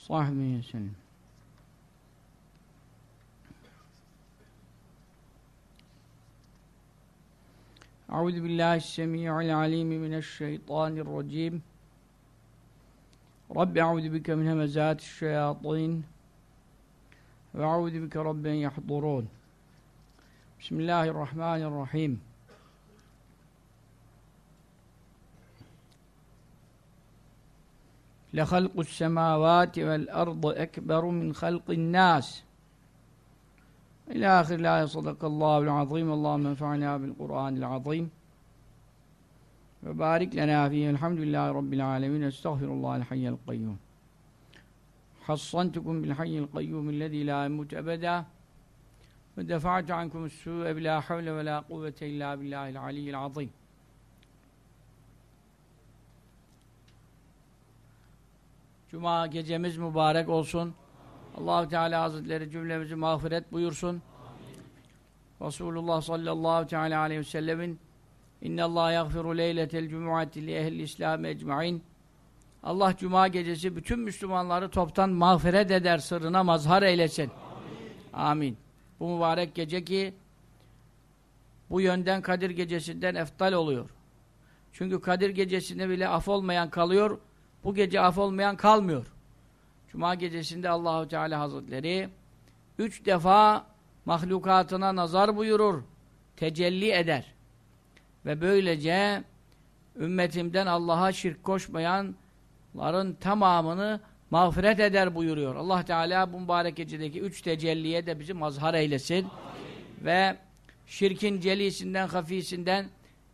صاحبه وسلم أعوذ بالله السميع العليم من الشيطان الرجيم. رب أعوذ بك من همزات الشياطين وأعوذ بك رب أن يحضرون. بسم الله الرحمن الرحيم. لخلق السماوات والأرض أكبر من خلق الناس. إلى آخر الآية صدق الله العظيم. اللهم انفعنا بالقرآن العظيم. وبارك لنا فيه. الحمد لله رب العالمين. أستغفر الله الحي القيوم. حصنتكم بالحي القيوم الذي لا يموت أبدا. ودفعت عنكم السوء بلا حول ولا قوة إلا بالله العلي العظيم. Cuma gecemiz mübarek olsun. Allahu Teala Hazretleri cümlemizi mağfiret buyursun. Resulullah sallallahu teala aleyhi ve sellemin İnne Allah yagfiru leyletel cumuati li ehli İslam ecmaîn. Allah cuma gecesi bütün Müslümanları toptan mağfiret eder, sırrına mazhar eylesin. Amin. Amin. Bu mübarek gece ki bu yönden Kadir gecesinden eftal oluyor. Çünkü Kadir gecesinde bile af olmayan kalıyor, bu gece af olmayan kalmıyor. Cuma gecesinde Allahu Teala Hazretleri üç defa mahlukatına nazar buyurur, tecelli eder. Ve böylece ümmetimden Allah'a şirk koşmayanların tamamını mağfiret eder buyuruyor. Allah Teala bu mübarek gecedeki üç tecelliye de bizi mazhar eylesin. Amin. Ve şirkin celisinden, hafisinden,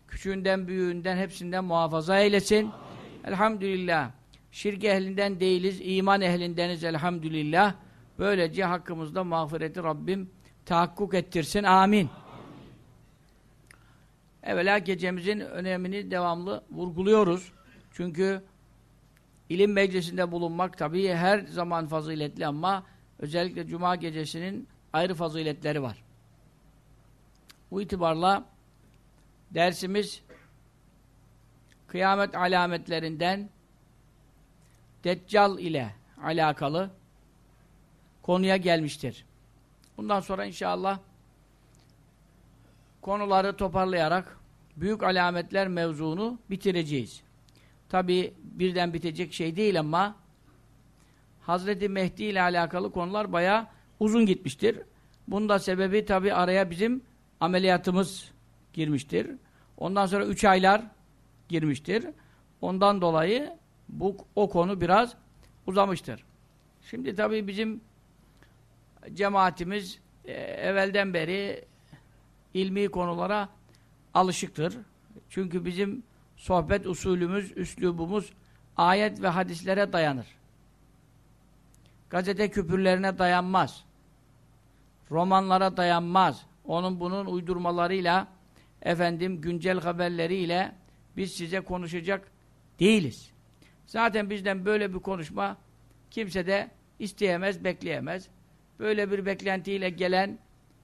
küçüğünden, büyüğünden hepsinden muhafaza eylesin. Amin. Elhamdülillah. Şirk ehlinden değiliz, iman ehlindeniz elhamdülillah. Böylece hakkımızda mağfireti Rabbim tahakkuk ettirsin. Amin. Evvela gecemizin önemini devamlı vurguluyoruz. Çünkü ilim meclisinde bulunmak tabii her zaman faziletli ama özellikle cuma gecesinin ayrı faziletleri var. Bu itibarla dersimiz kıyamet alametlerinden Deccal ile alakalı konuya gelmiştir. Bundan sonra inşallah konuları toparlayarak büyük alametler mevzunu bitireceğiz. Tabi birden bitecek şey değil ama Hazreti Mehdi ile alakalı konular baya uzun gitmiştir. Bunda sebebi tabi araya bizim ameliyatımız girmiştir. Ondan sonra üç aylar girmiştir. Ondan dolayı bu o konu biraz uzamıştır. Şimdi tabii bizim cemaatimiz e, evvelden beri ilmi konulara alışıktır. Çünkü bizim sohbet usulümüz, üslubumuz ayet ve hadislere dayanır. Gazete küpürlerine dayanmaz. Romanlara dayanmaz. Onun bunun uydurmalarıyla efendim güncel haberleriyle biz size konuşacak değiliz. Zaten bizden böyle bir konuşma kimse de isteyemez, bekleyemez. Böyle bir beklentiyle gelen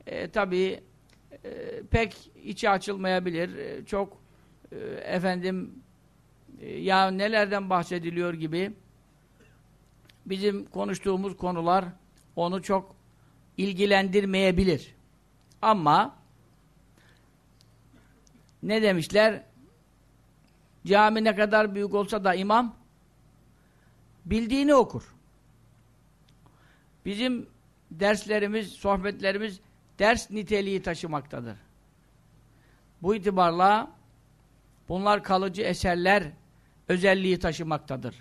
e, tabii e, pek içi açılmayabilir. E, çok e, efendim e, ya nelerden bahsediliyor gibi bizim konuştuğumuz konular onu çok ilgilendirmeyebilir. Ama ne demişler? Cami ne kadar büyük olsa da imam bildiğini okur. Bizim derslerimiz, sohbetlerimiz ders niteliği taşımaktadır. Bu itibarla bunlar kalıcı eserler özelliği taşımaktadır.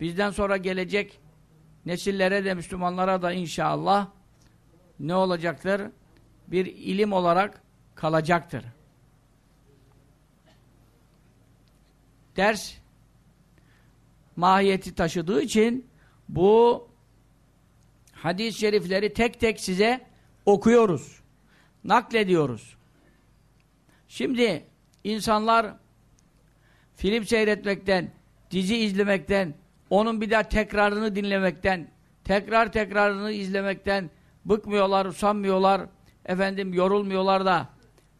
Bizden sonra gelecek nesillere de Müslümanlara da inşallah ne olacaktır? Bir ilim olarak kalacaktır. Ders mahiyeti taşıdığı için bu hadis-i şerifleri tek tek size okuyoruz. Naklediyoruz. Şimdi insanlar film seyretmekten, dizi izlemekten, onun bir daha tekrarını dinlemekten, tekrar tekrarını izlemekten bıkmıyorlar, usanmıyorlar, efendim yorulmuyorlar da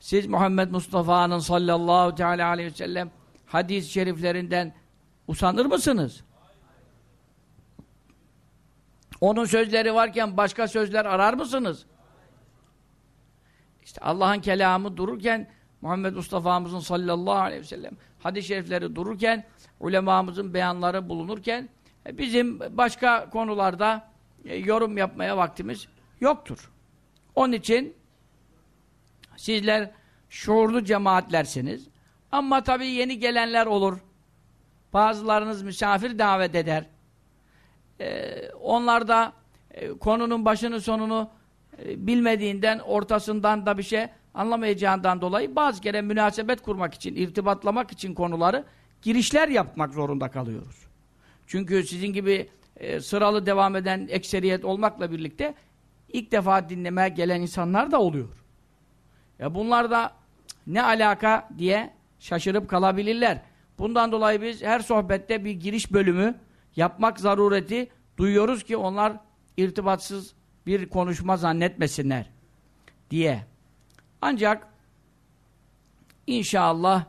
siz Muhammed Mustafa'nın sallallahu teala aleyhi ve sellem hadis-i şeriflerinden usanır mısınız? Onun sözleri varken başka sözler arar mısınız? İşte Allah'ın kelamı dururken Muhammed Mustafa'mızın sallallahu aleyhi ve sellem hadis-i şerifleri dururken ulemamızın beyanları bulunurken e, bizim başka konularda e, yorum yapmaya vaktimiz yoktur. Onun için sizler şuurlu cemaatlersiniz. Ama tabii yeni gelenler olur. Bazılarınız misafir davet eder. Ee, onlar da e, konunun başını sonunu e, bilmediğinden, ortasından da bir şey anlamayacağından dolayı bazı kere münasebet kurmak için, irtibatlamak için konuları girişler yapmak zorunda kalıyoruz. Çünkü sizin gibi e, sıralı devam eden ekseriyet olmakla birlikte ilk defa dinlemeye gelen insanlar da oluyor. Ya bunlar da ne alaka diye şaşırıp kalabilirler. Bundan dolayı biz her sohbette bir giriş bölümü yapmak zarureti duyuyoruz ki onlar irtibatsız bir konuşma zannetmesinler diye. Ancak inşallah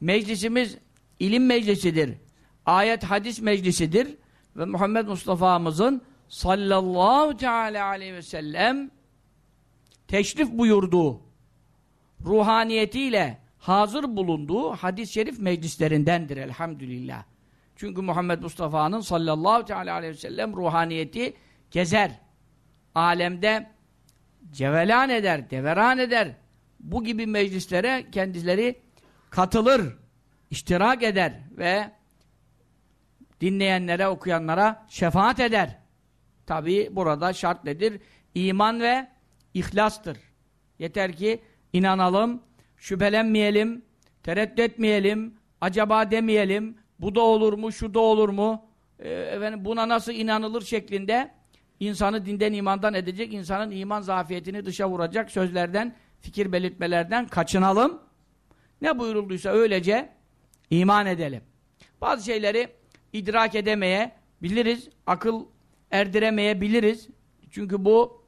meclisimiz ilim meclisidir. Ayet hadis meclisidir ve Muhammed Mustafa'mızın sallallahu teala aleyhi ve sellem teşrif buyurduğu ruhaniyetiyle hazır bulunduğu hadis-i şerif meclislerindendir elhamdülillah. Çünkü Muhammed Mustafa'nın sallallahu teala aleyhi ve sellem ruhaniyeti gezer. Alemde cevelan eder, deveran eder. Bu gibi meclislere kendileri katılır, iştirak eder ve dinleyenlere, okuyanlara şefaat eder. Tabi burada şart nedir? İman ve ihlastır. Yeter ki inanalım, şüphelenmeyelim, tereddüt etmeyelim, acaba demeyelim, bu da olur mu, şu da olur mu, e, efendim buna nasıl inanılır şeklinde insanı dinden imandan edecek, insanın iman zafiyetini dışa vuracak sözlerden, fikir belirtmelerden kaçınalım. Ne buyurulduysa öylece iman edelim. Bazı şeyleri idrak edemeye biliriz, akıl erdiremeyebiliriz. Çünkü bu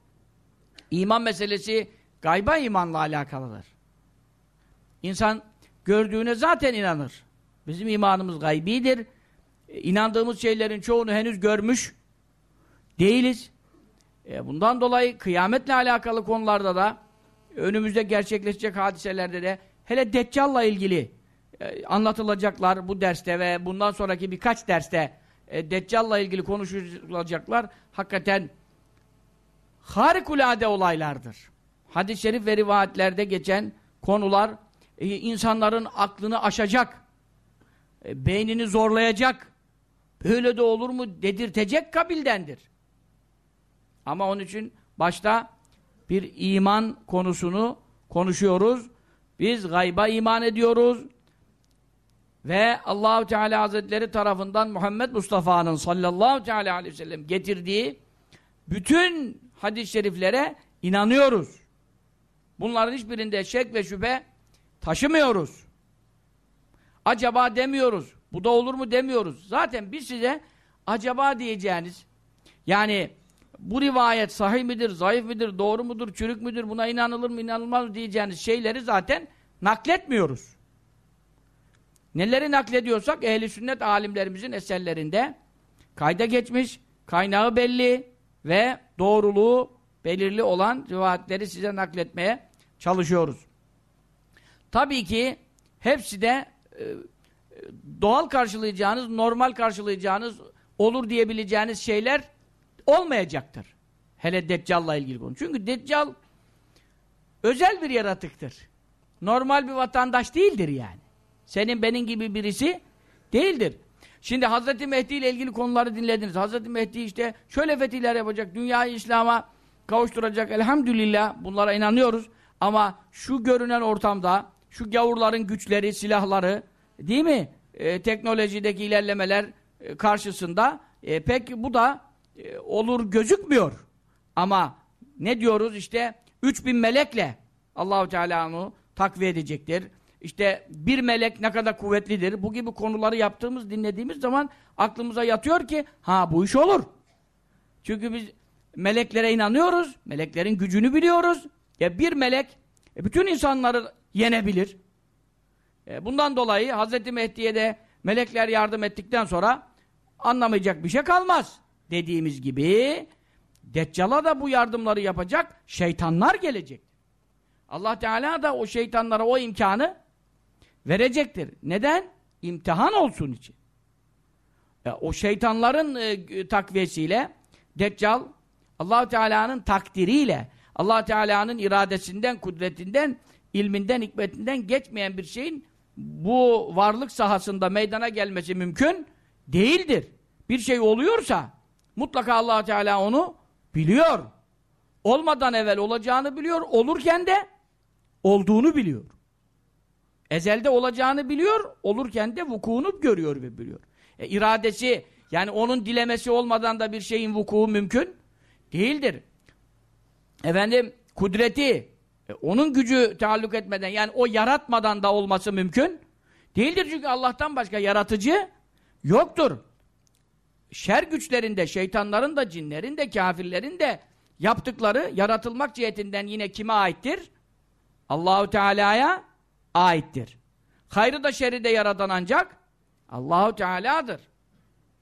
iman meselesi gayba imanla alakalıdır. İnsan gördüğüne zaten inanır. Bizim imanımız gaybidir. E, inandığımız şeylerin çoğunu henüz görmüş değiliz. E, bundan dolayı kıyametle alakalı konularda da önümüzde gerçekleşecek hadiselerde de hele Deccal'la ilgili e, anlatılacaklar bu derste ve bundan sonraki birkaç derste e, Deccal'la ilgili konuşulacaklar. Hakikaten harikulade olaylardır. Hadis-i şerif ve rivayetlerde geçen konular e, insanların aklını aşacak, e, beynini zorlayacak, böyle de olur mu dedirtecek kabildendir. Ama onun için başta bir iman konusunu konuşuyoruz. Biz gayba iman ediyoruz. Ve Allahu Teala Hazretleri tarafından Muhammed Mustafa'nın sallallahu teala aleyhi ve sellem getirdiği bütün hadis-i şeriflere inanıyoruz. Bunların hiçbirinde şek ve şüphe taşımıyoruz. Acaba demiyoruz. Bu da olur mu demiyoruz. Zaten biz size acaba diyeceğiniz yani bu rivayet sahih midir, zayıf midir, doğru mudur, çürük müdür, buna inanılır mı, inanılmaz mı diyeceğiniz şeyleri zaten nakletmiyoruz. Neleri naklediyorsak ehli sünnet alimlerimizin eserlerinde kayda geçmiş, kaynağı belli ve doğruluğu belirli olan rivayetleri size nakletmeye çalışıyoruz. Tabii ki hepsi de e, doğal karşılayacağınız, normal karşılayacağınız, olur diyebileceğiniz şeyler olmayacaktır. Hele Deccal'la ilgili konu. Çünkü Deccal özel bir yaratıktır. Normal bir vatandaş değildir yani. Senin benim gibi birisi değildir. Şimdi Hazreti Mehdi ile ilgili konuları dinlediniz. Hazreti Mehdi işte şöyle fetihler yapacak, dünyayı İslam'a kavuşturacak. Elhamdülillah bunlara inanıyoruz. Ama şu görünen ortamda, şu gavurların güçleri, silahları, değil mi? E, teknolojideki ilerlemeler e, karşısında e, pek bu da e, olur gözükmüyor. Ama ne diyoruz işte 3000 melekle Allahu Teala onu takviye edecektir. İşte bir melek ne kadar kuvvetlidir. Bu gibi konuları yaptığımız, dinlediğimiz zaman aklımıza yatıyor ki ha bu iş olur. Çünkü biz meleklere inanıyoruz. Meleklerin gücünü biliyoruz. Ya bir melek e, bütün insanları yenebilir. E, bundan dolayı Hz. Mehdi'ye de melekler yardım ettikten sonra anlamayacak bir şey kalmaz. Dediğimiz gibi Deccal'a da bu yardımları yapacak şeytanlar gelecek. Allah Teala da o şeytanlara o imkanı verecektir. Neden? İmtihan olsun için. E, o şeytanların e, takviyesiyle Deccal allah Teala'nın takdiriyle allah Teala'nın iradesinden, kudretinden, ilminden, hikmetinden geçmeyen bir şeyin bu varlık sahasında meydana gelmesi mümkün değildir. Bir şey oluyorsa mutlaka allah Teala onu biliyor. Olmadan evvel olacağını biliyor, olurken de olduğunu biliyor. Ezelde olacağını biliyor, olurken de vukuunu görüyor ve biliyor. E, iradesi, yani onun dilemesi olmadan da bir şeyin vuku mümkün değildir. Efendim, kudreti, e, onun gücü taalluk etmeden, yani o yaratmadan da olması mümkün değildir. Çünkü Allah'tan başka yaratıcı yoktur. Şer güçlerinde, şeytanların da, cinlerin de, kafirlerin de yaptıkları yaratılmak cihetinden yine kime aittir? Allahu Teala'ya aittir. Hayrı da şerri de yaratan ancak Allahu Teala'dır.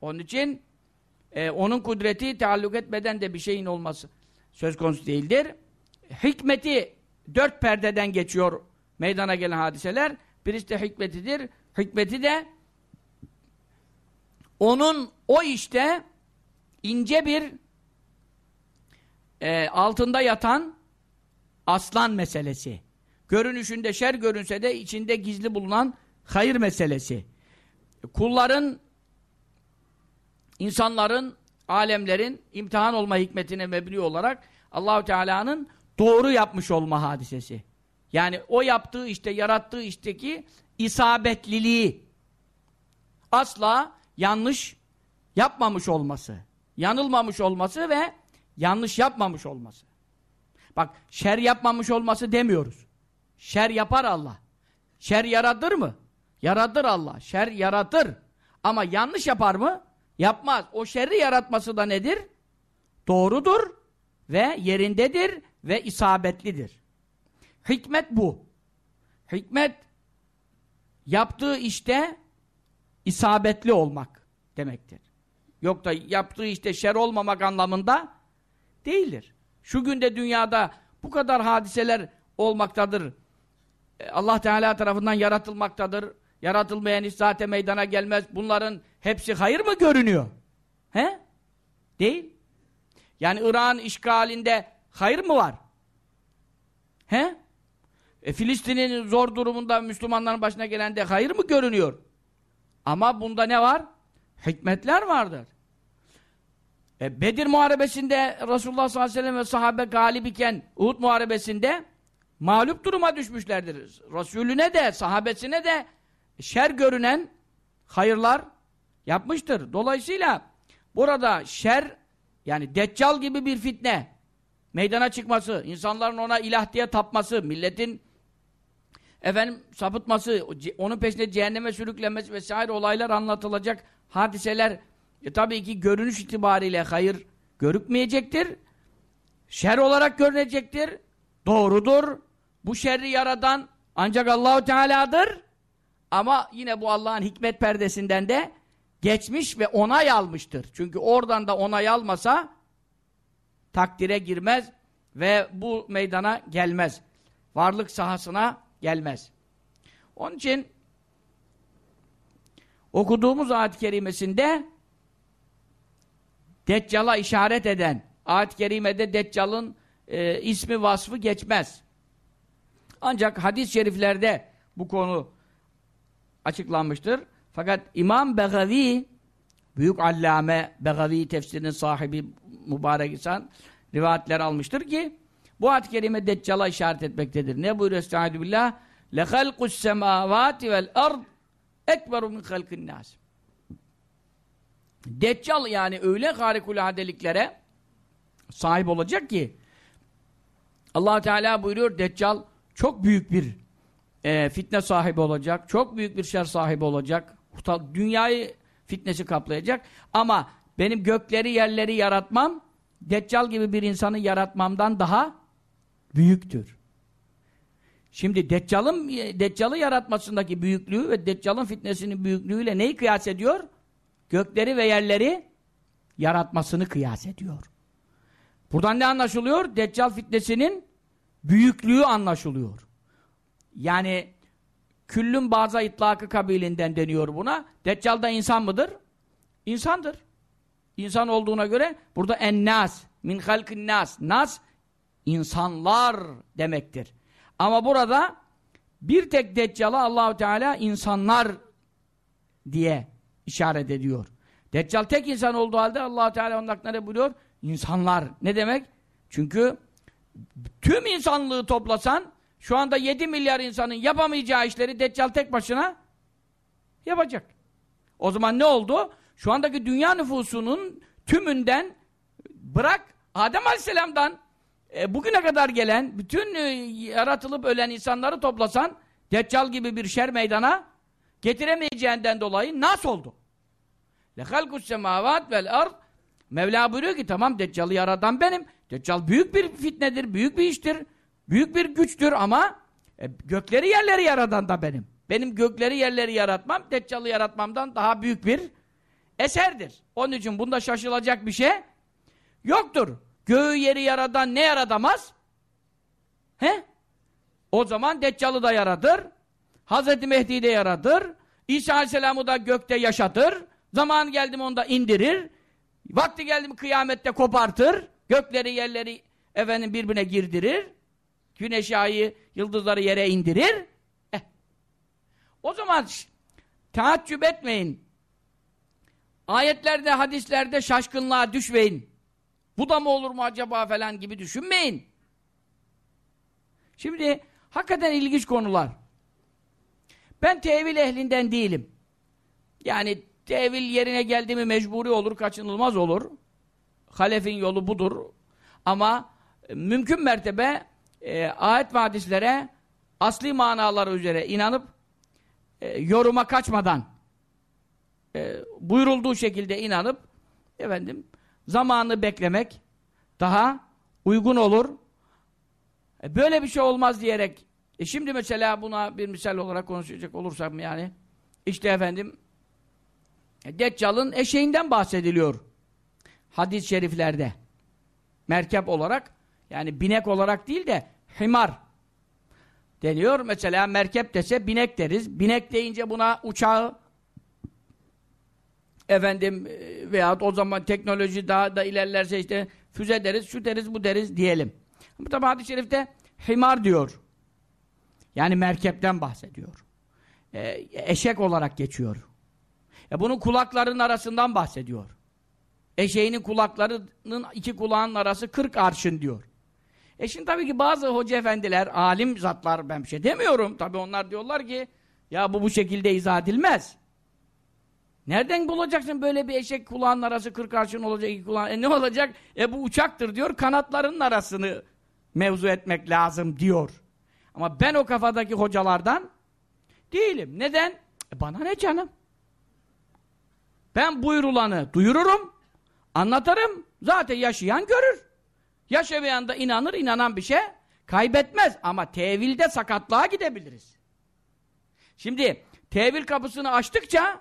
Onun için e, onun kudreti taalluk etmeden de bir şeyin olması söz konusu değildir. Hikmeti dört perdeden geçiyor meydana gelen hadiseler. Birisi de hikmetidir. Hikmeti de onun o işte ince bir e, altında yatan aslan meselesi. Görünüşünde şer görünse de içinde gizli bulunan hayır meselesi. Kulların, insanların, alemlerin imtihan olma hikmetine mebni olarak Allahu Teala'nın doğru yapmış olma hadisesi. Yani o yaptığı işte, yarattığı işteki isabetliliği asla yanlış yapmamış olması, yanılmamış olması ve yanlış yapmamış olması. Bak, şer yapmamış olması demiyoruz. Şer yapar Allah. Şer yaratır mı? Yaratır Allah. Şer yaratır. Ama yanlış yapar mı? Yapmaz. O şerri yaratması da nedir? Doğrudur ve yerindedir ve isabetlidir. Hikmet bu. Hikmet yaptığı işte isabetli olmak demektir. Yok da yaptığı işte şer olmamak anlamında değildir. Şu günde dünyada bu kadar hadiseler olmaktadır. E, Allah Teala tarafından yaratılmaktadır. Yaratılmayan iş zaten meydana gelmez. Bunların hepsi hayır mı görünüyor? He? Değil. Yani Irak'ın işgalinde hayır mı var? He? E, Filistin'in zor durumunda Müslümanların başına gelen de hayır mı görünüyor? Ama bunda ne var? Hikmetler vardır. E, Bedir Muharebesi'nde Resulullah sallallahu aleyhi ve sellem ve sahabe galip iken Uhud Muharebesi'nde mağlup duruma düşmüşlerdir. Resulüne de, sahabesine de şer görünen hayırlar yapmıştır. Dolayısıyla burada şer yani deccal gibi bir fitne meydana çıkması, insanların ona ilah diye tapması, milletin efendim sapıtması, onun peşinde cehenneme sürüklenmesi vesaire olaylar anlatılacak hadiseler e, tabii ki görünüş itibariyle hayır görükmeyecektir. Şer olarak görünecektir. Doğrudur. Bu şerri yaradan ancak Allahu Teala'dır. Ama yine bu Allah'ın hikmet perdesinden de geçmiş ve onay almıştır. Çünkü oradan da onay almasa takdire girmez ve bu meydana gelmez. Varlık sahasına gelmez. Onun için okuduğumuz ayet-i kerimesinde Deccal'a işaret eden ayet-i kerimede Deccal'ın e, ismi vasfı geçmez. Ancak hadis-i şeriflerde bu konu açıklanmıştır. Fakat İmam Begavi büyük allame Begavi tefsirinin sahibi mübarek insan rivayetler almıştır ki bu ayet-i kerime Deccal'a işaret etmektedir. Ne buyuruyor Estaizu billah? لَخَلْقُ السَّمَاوَاتِ وَالْأَرْضِ اَكْبَرُ مِنْ خَلْقِ النَّاسِ Deccal yani öyle harikulade sahip olacak ki allah Teala buyuruyor Deccal çok büyük bir e, fitne sahibi olacak. Çok büyük bir şer sahibi olacak. Dünyayı fitnesi kaplayacak. Ama benim gökleri yerleri yaratmam Deccal gibi bir insanı yaratmamdan daha büyüktür. Şimdi Deccal'ın Deccal'ı yaratmasındaki büyüklüğü ve Deccal'ın fitnesinin büyüklüğüyle neyi kıyas ediyor? Gökleri ve yerleri yaratmasını kıyas ediyor. Buradan ne anlaşılıyor? Deccal fitnesinin büyüklüğü anlaşılıyor. Yani küllün bazı itlakı kabilinden deniyor buna. Deccal da insan mıdır? İnsandır. İnsan olduğuna göre burada ennas, min halkin nas. Nas, insanlar demektir. Ama burada bir tek Deccal'a Allahu Teala insanlar diye işaret ediyor. Deccal tek insan olduğu halde Allahu Teala onun hakkında ne buyuruyor? İnsanlar. Ne demek? Çünkü tüm insanlığı toplasan şu anda 7 milyar insanın yapamayacağı işleri Deccal tek başına yapacak. O zaman ne oldu? Şu andaki dünya nüfusunun tümünden bırak Adem Aleyhisselam'dan e, bugüne kadar gelen bütün e, yaratılıp ölen insanları toplasan Deccal gibi bir şer meydana getiremeyeceğinden dolayı nas oldu. لَخَلْقُ السَّمَاوَاتِ وَالْاَرْضِ Mevla buyuruyor ki tamam Deccal'ı yaratan benim. Deccal büyük bir fitnedir, büyük bir iştir, büyük bir güçtür ama e, gökleri yerleri yaratan da benim. Benim gökleri yerleri yaratmam, Deccal'ı yaratmamdan daha büyük bir eserdir. Onun için bunda şaşılacak bir şey yoktur. Göğü yeri yaradan ne yaratamaz? He? O zaman Deccal'ı da yaratır. Hazreti Mehdi'yi de yaratır. İsa Aleyhisselam'ı da gökte yaşatır. Zaman geldi mi onu da indirir. Vakti geldi mi kıyamette kopartır. Gökleri yerleri efendim birbirine girdirir. Güneş ayı yıldızları yere indirir. Eh. O zaman taaccüp etmeyin. Ayetlerde, hadislerde şaşkınlığa düşmeyin. Bu da mı olur mu acaba falan gibi düşünmeyin. Şimdi hakikaten ilginç konular. Ben tevil ehlinden değilim. Yani tevil yerine geldi mi mecburi olur, kaçınılmaz olur. Halefin yolu budur. Ama mümkün mertebe e, ayet ve hadislere asli manaları üzere inanıp e, yoruma kaçmadan e, buyurulduğu şekilde inanıp efendim zamanı beklemek daha uygun olur. E, böyle bir şey olmaz diyerek e şimdi mesela buna bir misal olarak konuşacak olursam yani işte efendim e, Deccal'ın eşeğinden bahsediliyor hadis-i şeriflerde. Merkep olarak yani binek olarak değil de himar deniyor. Mesela merkep dese binek deriz. Binek deyince buna uçağı efendim e, veya o zaman teknoloji daha da ilerlerse işte füze deriz, şu deriz, bu deriz diyelim. Bu tabi hadis-i şerifte himar diyor. Yani merkepten bahsediyor. E, eşek olarak geçiyor. E, bunun kulaklarının arasından bahsediyor. Eşeğinin kulaklarının iki kulağının arası 40 arşın diyor. E şimdi tabii ki bazı hoca efendiler, alim zatlar ben bir şey demiyorum. Tabii onlar diyorlar ki ya bu bu şekilde izah edilmez. Nereden bulacaksın böyle bir eşek kulağın arası kırk arşın olacak iki kulağın? E ne olacak? E bu uçaktır diyor. Kanatlarının arasını mevzu etmek lazım diyor. Ama ben o kafadaki hocalardan değilim. Neden? E bana ne canım? Ben buyurulanı duyururum, anlatırım. Zaten yaşayan görür. Yaşamayan da inanır, inanan bir şey kaybetmez. Ama tevilde sakatlığa gidebiliriz. Şimdi tevil kapısını açtıkça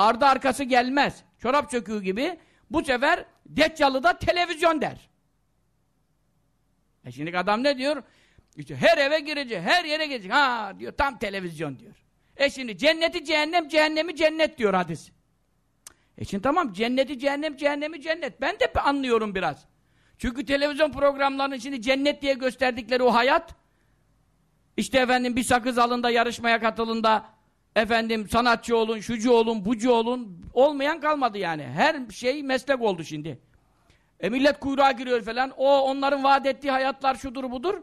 Ardı arkası gelmez. Çorap çöküğü gibi. Bu sefer Deccalı televizyon der. E şimdi adam ne diyor? İşte her eve girecek, her yere girecek. Ha diyor tam televizyon diyor. E şimdi cenneti cehennem, cehennemi cennet diyor hadis. E şimdi tamam cenneti cehennem, cehennemi cennet. Ben de anlıyorum biraz. Çünkü televizyon programlarının şimdi cennet diye gösterdikleri o hayat işte efendim bir sakız alında yarışmaya katılında efendim sanatçı olun, şucu olun, bucu olun olmayan kalmadı yani. Her şey meslek oldu şimdi. E millet kuyruğa giriyor falan. O onların vaat ettiği hayatlar şudur budur.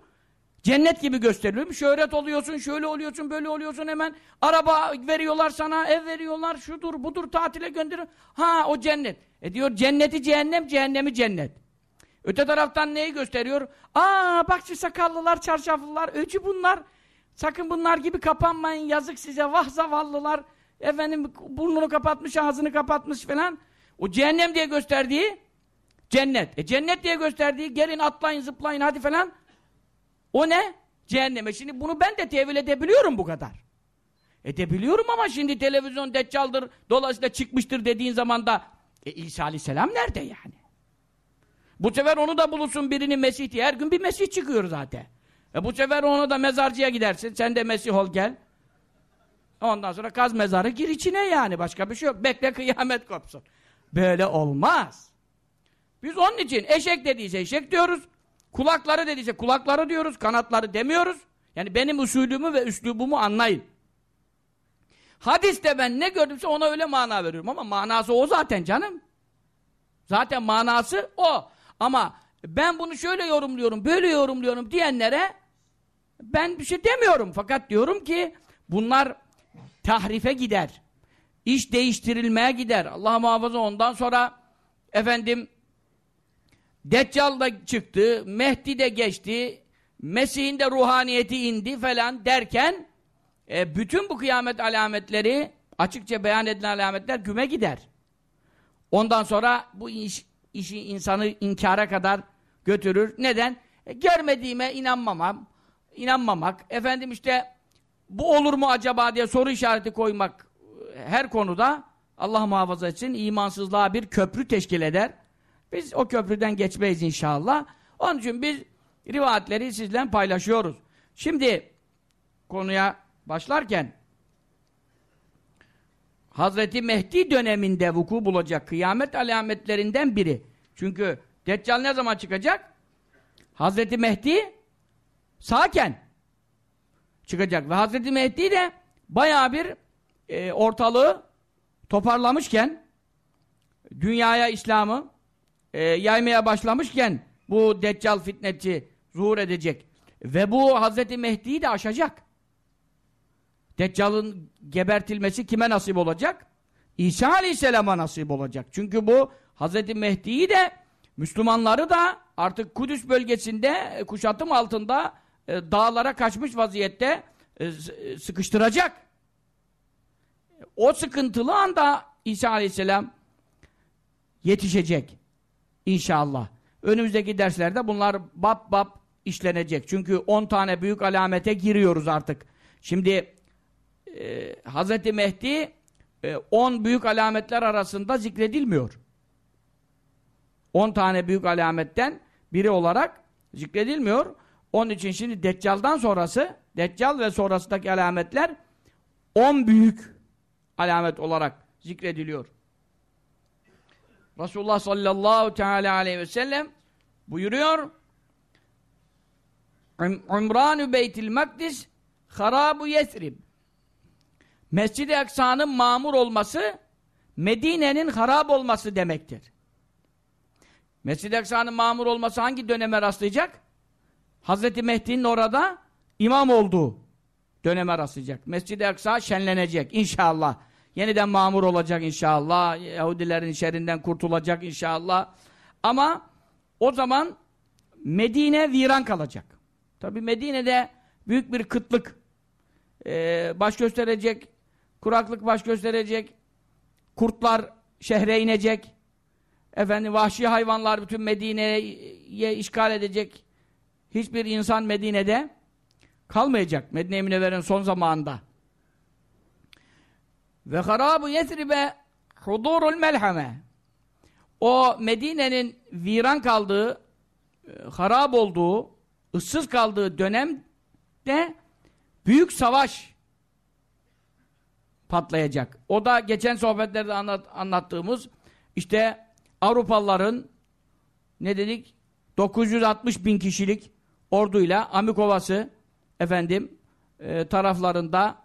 Cennet gibi gösteriliyor. Şöhret oluyorsun, şöyle oluyorsun, böyle oluyorsun hemen. Araba veriyorlar sana, ev veriyorlar, şudur, budur, tatile gönderiyor. Ha o cennet. E diyor cenneti cehennem, cehennemi cennet. Öte taraftan neyi gösteriyor? Aa bak şu sakallılar, çarşaflılar, öcü bunlar. Sakın bunlar gibi kapanmayın, yazık size, vah zavallılar. Efendim burnunu kapatmış, ağzını kapatmış falan. O cehennem diye gösterdiği cennet. E cennet diye gösterdiği gelin atlayın, zıplayın hadi falan. O ne? Cehenneme. Şimdi bunu ben de tevil edebiliyorum bu kadar. Edebiliyorum ama şimdi televizyon deccaldır, dolayısıyla çıkmıştır dediğin zaman da e, İsa Aleyhisselam nerede yani? Bu sefer onu da bulursun birini Mesih diye. Her gün bir Mesih çıkıyor zaten. E bu sefer onu da mezarcıya gidersin. Sen de Mesih ol gel. Ondan sonra kaz mezarı gir içine yani. Başka bir şey yok. Bekle kıyamet kopsun. Böyle olmaz. Biz onun için eşek dediyse eşek diyoruz. Kulakları dediyse kulakları diyoruz. Kanatları demiyoruz. Yani benim usulümü ve üslubumu anlayın. Hadiste ben ne gördümse ona öyle mana veriyorum ama manası o zaten canım. Zaten manası o. Ama ben bunu şöyle yorumluyorum, böyle yorumluyorum diyenlere ben bir şey demiyorum. Fakat diyorum ki bunlar tahrife gider. İş değiştirilmeye gider. Allah muhafaza ondan sonra efendim Deccal da çıktı, Mehdi de geçti, Mesih'in de ruhaniyeti indi falan derken e, bütün bu kıyamet alametleri açıkça beyan edilen alametler güme gider. Ondan sonra bu iş, işi insanı inkara kadar götürür. Neden? E, görmediğime inanmamam, inanmamak, efendim işte bu olur mu acaba diye soru işareti koymak e, her konuda Allah muhafaza etsin imansızlığa bir köprü teşkil eder. Biz o köprüden geçmeyiz inşallah. Onun için biz rivayetleri sizle paylaşıyoruz. Şimdi konuya başlarken Hazreti Mehdi döneminde vuku bulacak kıyamet alametlerinden biri. Çünkü Deccal ne zaman çıkacak? Hazreti Mehdi sağken çıkacak. Ve Hazreti Mehdi de baya bir e, ortalığı toparlamışken dünyaya İslam'ı e, yaymaya başlamışken bu Deccal fitnetçi zuhur edecek. Ve bu Hazreti Mehdi'yi de aşacak. Deccal'ın gebertilmesi kime nasip olacak? İsa Aleyhisselam'a nasip olacak. Çünkü bu Hazreti Mehdi'yi de Müslümanları da artık Kudüs bölgesinde e, kuşatım altında e, dağlara kaçmış vaziyette e, sıkıştıracak. O sıkıntılı anda İsa Aleyhisselam yetişecek. İnşallah. Önümüzdeki derslerde bunlar bab bab işlenecek. Çünkü 10 tane büyük alamete giriyoruz artık. Şimdi e, Hz. Mehdi 10 e, büyük alametler arasında zikredilmiyor. 10 tane büyük alametten biri olarak zikredilmiyor. Onun için şimdi Deccal'dan sonrası, Deccal ve sonrasındaki alametler 10 büyük alamet olarak zikrediliyor. Resulullah sallallahu teala aleyhi ve sellem buyuruyor Umranu Beytil Makdis Harabu Yesrib Mescid-i Aksa'nın mamur olması Medine'nin harap olması demektir. Mescid-i Aksa'nın mamur olması hangi döneme rastlayacak? Hazreti Mehdi'nin orada imam olduğu döneme rastlayacak. Mescid-i Aksa şenlenecek inşallah. Yeniden mamur olacak inşallah. Yahudilerin şerrinden kurtulacak inşallah. Ama o zaman Medine viran kalacak. Tabi Medine'de büyük bir kıtlık e, baş gösterecek, kuraklık baş gösterecek, kurtlar şehre inecek, efendim vahşi hayvanlar bütün Medine'ye işgal edecek. Hiçbir insan Medine'de kalmayacak. Medine-i Münevver'in son zamanında. Ve harabu yesribe hudurul melhame. O Medine'nin viran kaldığı, e, harap olduğu, ıssız kaldığı dönemde büyük savaş patlayacak. O da geçen sohbetlerde anlat, anlattığımız işte Avrupalıların ne dedik? 960 bin kişilik orduyla Amikovası efendim e, taraflarında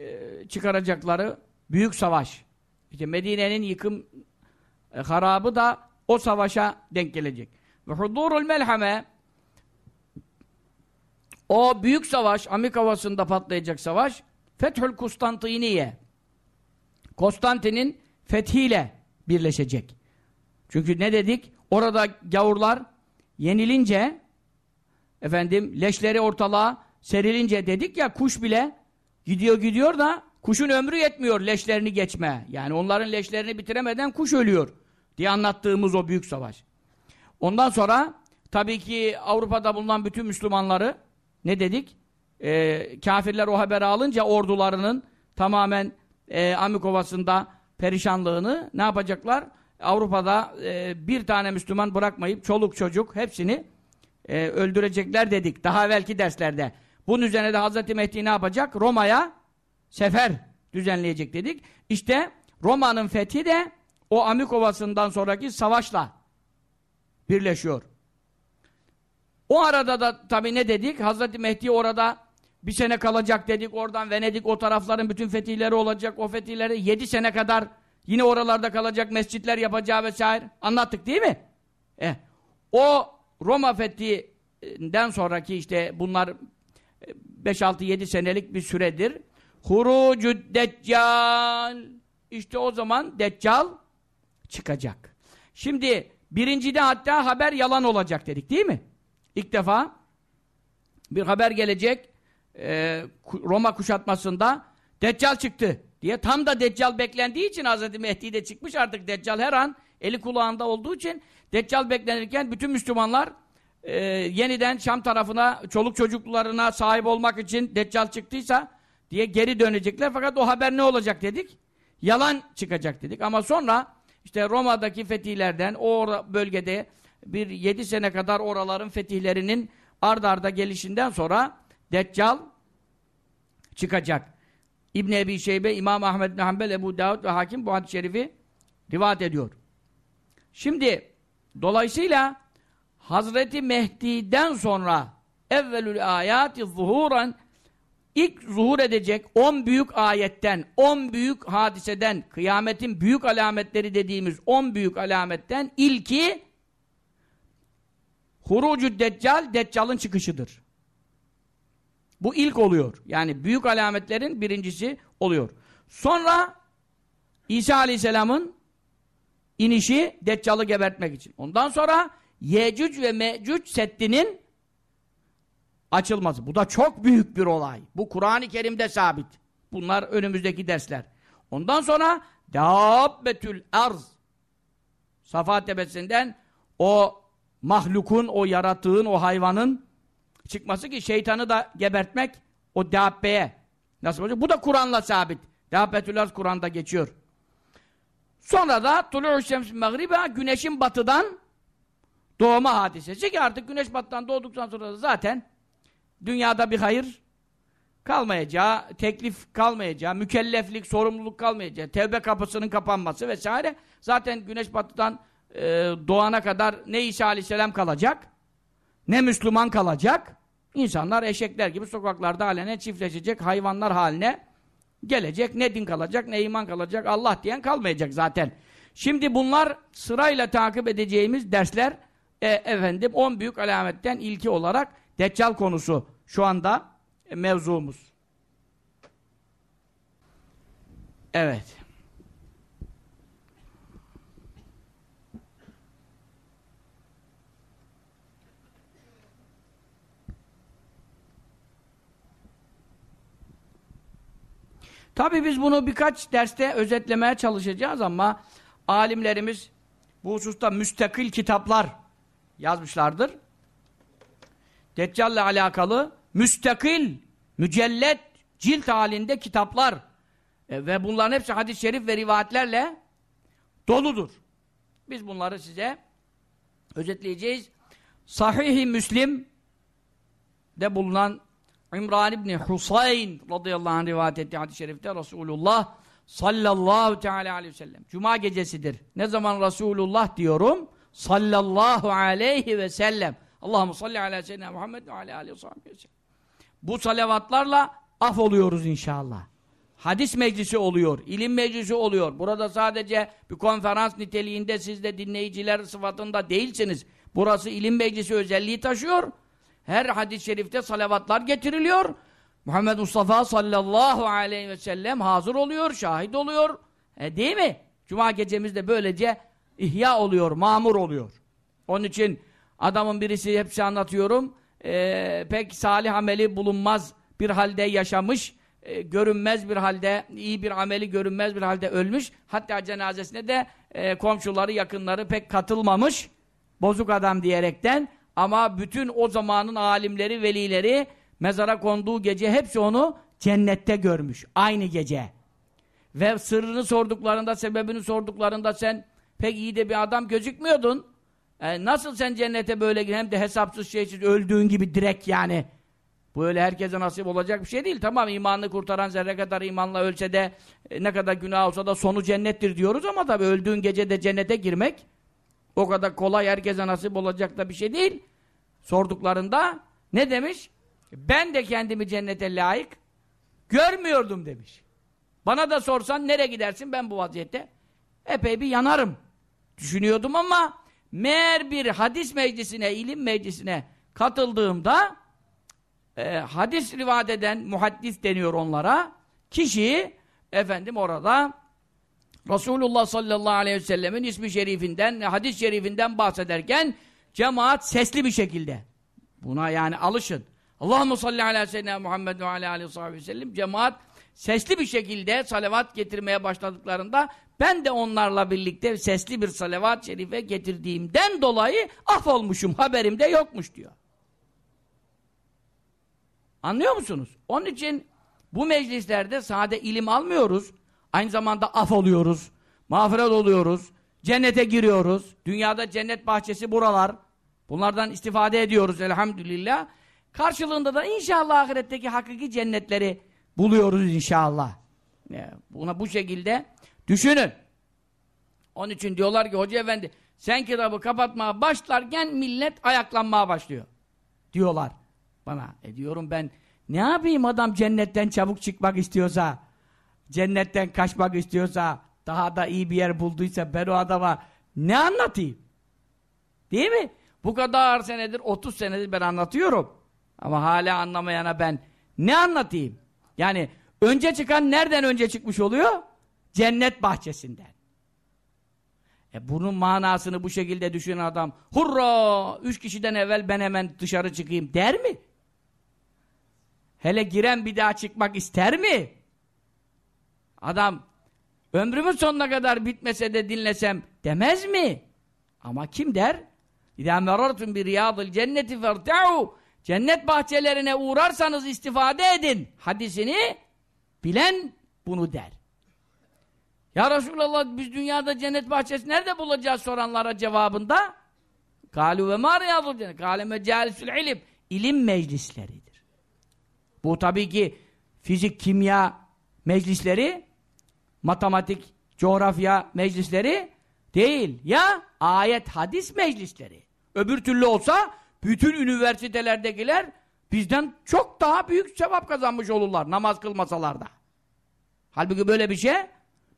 e, çıkaracakları büyük savaş. İşte Medine'nin yıkım e, harabı da o savaşa denk gelecek. Ve hudurul melhame O büyük savaş, Amik Havası'nda patlayacak savaş, Fethül Kustantiniye. Konstantin'in fethiyle birleşecek. Çünkü ne dedik? Orada gavurlar yenilince efendim leşleri ortalığa serilince dedik ya kuş bile gidiyor gidiyor da kuşun ömrü yetmiyor leşlerini geçme. Yani onların leşlerini bitiremeden kuş ölüyor diye anlattığımız o büyük savaş. Ondan sonra tabii ki Avrupa'da bulunan bütün Müslümanları ne dedik? Ee, kafirler o haberi alınca ordularının tamamen e, Amikovası'nda perişanlığını ne yapacaklar? Avrupa'da e, bir tane Müslüman bırakmayıp çoluk çocuk hepsini e, öldürecekler dedik daha evvelki derslerde. Bunun üzerine de Hazreti Mehdi ne yapacak? Roma'ya sefer düzenleyecek dedik. İşte Roma'nın fethi de o Amikovası'ndan sonraki savaşla birleşiyor. O arada da tabii ne dedik? Hazreti Mehdi orada bir sene kalacak dedik. Oradan Venedik o tarafların bütün fetihleri olacak. O fetihleri yedi sene kadar yine oralarda kalacak mescitler yapacağı vesaire. Anlattık değil mi? Eh. O Roma fethinden sonraki işte bunlar 5-6-7 senelik bir süredir. Hurucud Deccal. İşte o zaman Deccal çıkacak. Şimdi birincide hatta haber yalan olacak dedik değil mi? İlk defa bir haber gelecek e, Roma kuşatmasında Deccal çıktı diye tam da Deccal beklendiği için Hz. Mehdi de çıkmış artık Deccal her an eli kulağında olduğu için Deccal beklenirken bütün Müslümanlar e, yeniden Şam tarafına çoluk çocuklarına sahip olmak için Deccal çıktıysa diye geri dönecekler fakat o haber ne olacak dedik? Yalan çıkacak dedik ama sonra işte Roma'daki fetihlerden o bölgede bir yedi sene kadar oraların fetihlerinin ard arda gelişinden sonra Deccal çıkacak. İbn Ebi Şeybe, İmam Ahmed bin Hanbel, Ebu Davud ve Hakim bu hadis-i şerifi rivayet ediyor. Şimdi dolayısıyla Hazreti Mehdi'den sonra evvelül ayati zuhuran ilk zuhur edecek on büyük ayetten, on büyük hadiseden, kıyametin büyük alametleri dediğimiz on büyük alametten ilki Hurucu Deccal, Deccal'ın çıkışıdır. Bu ilk oluyor. Yani büyük alametlerin birincisi oluyor. Sonra İsa Aleyhisselam'ın inişi Deccal'ı gebertmek için. Ondan sonra Yecüc ve Mecüc Seddi'nin açılması. Bu da çok büyük bir olay. Bu Kur'an-ı Kerim'de sabit. Bunlar önümüzdeki dersler. Ondan sonra Dabbetül Arz Safa tepesinden o mahlukun, o yaratığın, o hayvanın çıkması ki şeytanı da gebertmek o dabbeye nasıl olacak? Bu da Kur'an'la sabit. Dabbetül Arz Kur'an'da geçiyor. Sonra da Tulu'u şems mağribe güneşin batıdan doğma hadisesi ki artık güneş batıdan doğduktan sonra zaten dünyada bir hayır kalmayacağı, teklif kalmayacağı, mükelleflik, sorumluluk kalmayacağı, tevbe kapısının kapanması vesaire. Zaten güneş batıdan e, doğana kadar ne İsa Aleyhisselam kalacak, ne Müslüman kalacak. İnsanlar eşekler gibi sokaklarda alene çiftleşecek hayvanlar haline gelecek. Ne din kalacak, ne iman kalacak, Allah diyen kalmayacak zaten. Şimdi bunlar sırayla takip edeceğimiz dersler e, efendim 10 büyük alametten ilki olarak Deccal konusu şu anda mevzumuz. Evet. Tabi biz bunu birkaç derste özetlemeye çalışacağız ama alimlerimiz bu hususta müstakil kitaplar yazmışlardır. Deccal'le alakalı müstakil, mücellet, cilt halinde kitaplar e, ve bunların hepsi hadis-i şerif ve rivayetlerle doludur. Biz bunları size özetleyeceğiz. Sahih-i Müslim de bulunan İmran İbni Husayn radıyallahu anh rivayet ettiği hadis-i şerifte Resulullah sallallahu teala aleyhi ve sellem. Cuma gecesidir. Ne zaman Resulullah diyorum? Sallallahu aleyhi ve sellem. Allahümme salli ala seyyidina Muhammed ve ala aleyhi ve sellem. Bu salavatlarla af oluyoruz inşallah. Hadis meclisi oluyor, ilim meclisi oluyor. Burada sadece bir konferans niteliğinde siz de dinleyiciler sıfatında değilsiniz. Burası ilim meclisi özelliği taşıyor. Her hadis-i şerifte salavatlar getiriliyor. Muhammed Mustafa sallallahu aleyhi ve sellem hazır oluyor, şahit oluyor. E, değil mi? Cuma gecemiz de böylece ihya oluyor, mamur oluyor. Onun için adamın birisi hepsi anlatıyorum. E, pek salih ameli bulunmaz bir halde yaşamış, e, görünmez bir halde, iyi bir ameli görünmez bir halde ölmüş. Hatta cenazesine de e, komşuları, yakınları pek katılmamış. Bozuk adam diyerekten. Ama bütün o zamanın alimleri, velileri mezara konduğu gece hepsi onu cennette görmüş. Aynı gece. Ve sırrını sorduklarında, sebebini sorduklarında sen pek iyi de bir adam gözükmüyordun. E, nasıl sen cennete böyle hem de hesapsız şeysiz öldüğün gibi direkt yani. Bu öyle herkese nasip olacak bir şey değil. Tamam imanını kurtaran zerre kadar imanla ölse de e, ne kadar günah olsa da sonu cennettir diyoruz ama tabii öldüğün gece de cennete girmek o kadar kolay herkese nasip olacak da bir şey değil. Sorduklarında ne demiş? Ben de kendimi cennete layık görmüyordum demiş. Bana da sorsan nereye gidersin ben bu vaziyette? Epey bir yanarım. Düşünüyordum ama meğer bir hadis meclisine, ilim meclisine katıldığımda e, hadis rivayet eden muhaddis deniyor onlara. Kişi efendim orada Resulullah sallallahu aleyhi ve sellemin ismi şerifinden, hadis şerifinden bahsederken cemaat sesli bir şekilde. Buna yani alışın. Allahu salli ala seyyidina Muhammed ve ala aleyhi ve sellem cemaat sesli bir şekilde salavat getirmeye başladıklarında ben de onlarla birlikte sesli bir salavat şerife getirdiğimden dolayı af olmuşum haberimde yokmuş diyor. Anlıyor musunuz? Onun için bu meclislerde sade ilim almıyoruz. Aynı zamanda af oluyoruz. Mağfiret oluyoruz. Cennete giriyoruz. Dünyada cennet bahçesi buralar. Bunlardan istifade ediyoruz elhamdülillah. Karşılığında da inşallah ahiretteki hakiki cennetleri buluyoruz inşallah. Buna bu şekilde düşünün. Onun için diyorlar ki hoca efendi sen kitabı kapatmaya başlarken millet ayaklanmaya başlıyor. Diyorlar bana. E diyorum ben ne yapayım adam cennetten çabuk çıkmak istiyorsa cennetten kaçmak istiyorsa daha da iyi bir yer bulduysa ben o adama ne anlatayım? Değil mi? Bu kadar senedir 30 senedir ben anlatıyorum. Ama hala anlamayana ben ne anlatayım? Yani önce çıkan nereden önce çıkmış oluyor? Cennet bahçesinden. E bunun manasını bu şekilde düşünen adam hurra üç kişiden evvel ben hemen dışarı çıkayım der mi? Hele giren bir daha çıkmak ister mi? Adam ömrümün sonuna kadar bitmese de dinlesem demez mi? Ama kim der? İzâ merartum bir riyâdıl cenneti ferte'û Cennet bahçelerine uğrarsanız istifade edin. Hadisini bilen bunu der. Ya Resulallah biz dünyada cennet bahçesi nerede bulacağız soranlara cevabında? Kalu ve ma riyadul cennet. Kâle mecalisül ilim. İlim meclisleridir. Bu tabii ki fizik, kimya meclisleri, matematik, coğrafya meclisleri değil. Ya ayet, hadis meclisleri. Öbür türlü olsa bütün üniversitelerdekiler bizden çok daha büyük sevap kazanmış olurlar namaz kılmasalar da. Halbuki böyle bir şey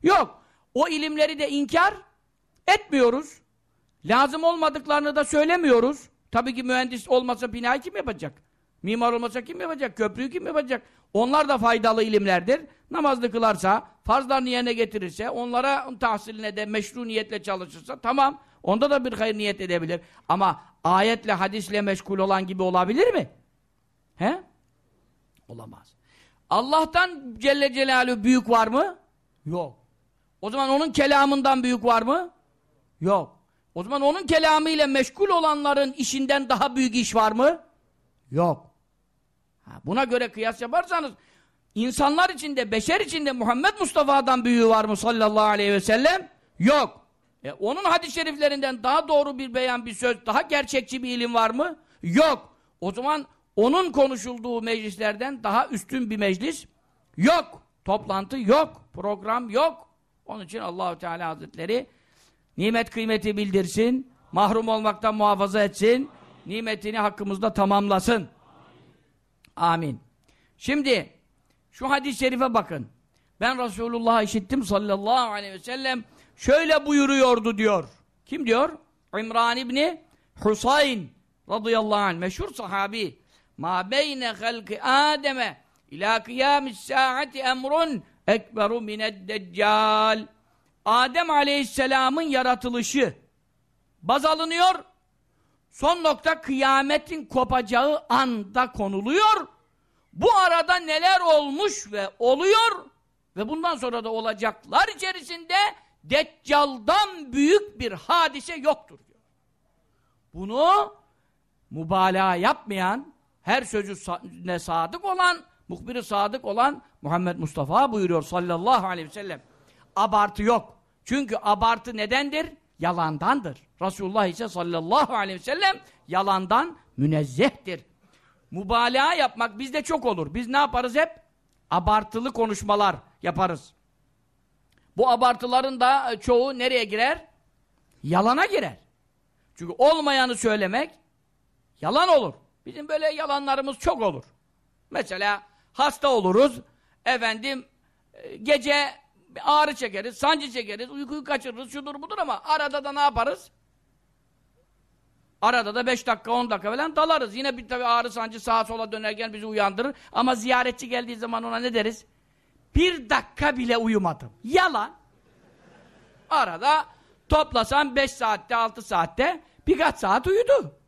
yok. O ilimleri de inkar etmiyoruz. Lazım olmadıklarını da söylemiyoruz. Tabii ki mühendis olmasa binayı kim yapacak? Mimar olmasa kim yapacak? Köprüyü kim yapacak? Onlar da faydalı ilimlerdir. Namazlı kılarsa, farzlarını yerine getirirse, onlara tahsiline de meşru niyetle çalışırsa tamam. Onda da bir hayır niyet edebilir. Ama ayetle, hadisle meşgul olan gibi olabilir mi? He? Olamaz. Allah'tan Celle Celaluhu büyük var mı? Yok. O zaman onun kelamından büyük var mı? Yok. O zaman onun kelamıyla meşgul olanların işinden daha büyük iş var mı? Yok. Buna göre kıyas yaparsanız insanlar içinde, beşer içinde Muhammed Mustafa'dan büyüğü var mı sallallahu aleyhi ve sellem? Yok. E, onun hadis-i şeriflerinden daha doğru bir beyan, bir söz, daha gerçekçi bir ilim var mı? Yok. O zaman onun konuşulduğu meclislerden daha üstün bir meclis yok. Toplantı yok. Program yok. Onun için Allahü Teala Hazretleri nimet kıymeti bildirsin, mahrum olmaktan muhafaza etsin, nimetini hakkımızda tamamlasın. Amin. Şimdi şu hadis-i şerife bakın. Ben Resulullah'ı işittim sallallahu aleyhi ve sellem şöyle buyuruyordu diyor. Kim diyor? İmran İbni Husayn radıyallahu anh meşhur sahabi ma beyne halki Adem'e ila kıyamis saati emrun ekberu mined deccal Adem aleyhisselamın yaratılışı baz alınıyor son nokta kıyametin kopacağı anda konuluyor bu arada neler olmuş ve oluyor ve bundan sonra da olacaklar içerisinde Deccal'dan büyük bir hadise yoktur diyor. Bunu mübalağa yapmayan, her sözü ne sadık olan, muhbiri sadık olan Muhammed Mustafa buyuruyor sallallahu aleyhi ve sellem. Abartı yok. Çünkü abartı nedendir? Yalandandır. Resulullah ise sallallahu aleyhi ve sellem yalandan münezzehtir. Mübalağa yapmak bizde çok olur. Biz ne yaparız hep? Abartılı konuşmalar yaparız. Bu abartıların da çoğu nereye girer? Yalana girer. Çünkü olmayanı söylemek yalan olur. Bizim böyle yalanlarımız çok olur. Mesela hasta oluruz, efendim e, gece ağrı çekeriz, sancı çekeriz, uykuyu kaçırırız, şudur budur ama arada da ne yaparız? Arada da 5 dakika 10 dakika falan dalarız. Yine bir tabi ağrı sancı sağa sola dönerken bizi uyandırır. Ama ziyaretçi geldiği zaman ona ne deriz? Bir dakika bile uyumadım. Yalan. Arada toplasan 5 saatte 6 saatte birkaç saat uyudu.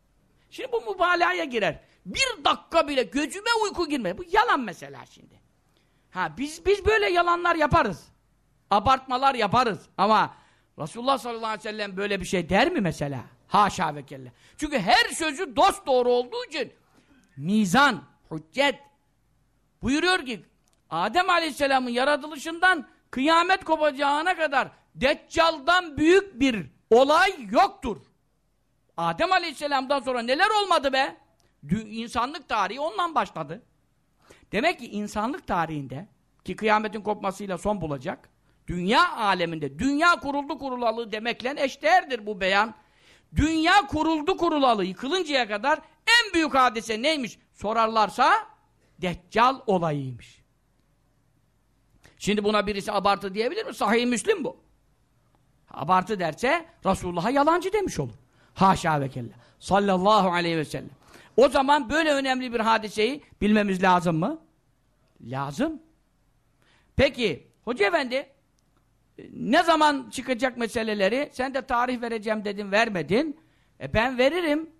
Şimdi bu mübalağaya girer. Bir dakika bile gözüme uyku girmedi. Bu yalan mesela şimdi. Ha biz biz böyle yalanlar yaparız. Abartmalar yaparız. Ama Resulullah sallallahu aleyhi ve sellem böyle bir şey der mi mesela? Haşa ve kelle. Çünkü her sözü dost doğru olduğu için mizan, hüccet buyuruyor ki Adem aleyhisselamın yaratılışından kıyamet kopacağına kadar Deccal'dan büyük bir olay yoktur. Adem aleyhisselamdan sonra neler olmadı be? İnsanlık tarihi ondan başladı. Demek ki insanlık tarihinde ki kıyametin kopmasıyla son bulacak dünya aleminde dünya kuruldu kurulalı demekle eşdeğerdir bu beyan. Dünya kuruldu kurulalı yıkılıncaya kadar en büyük hadise neymiş sorarlarsa Deccal olayıymış. Şimdi buna birisi abartı diyebilir mi? Sahih Müslim bu. Abartı derse Resulullah'a yalancı demiş olur. Haşa ve kella. Sallallahu aleyhi ve sellem. O zaman böyle önemli bir hadiseyi bilmemiz lazım mı? Lazım. Peki, Hoca Efendi ne zaman çıkacak meseleleri? Sen de tarih vereceğim dedin, vermedin. E ben veririm.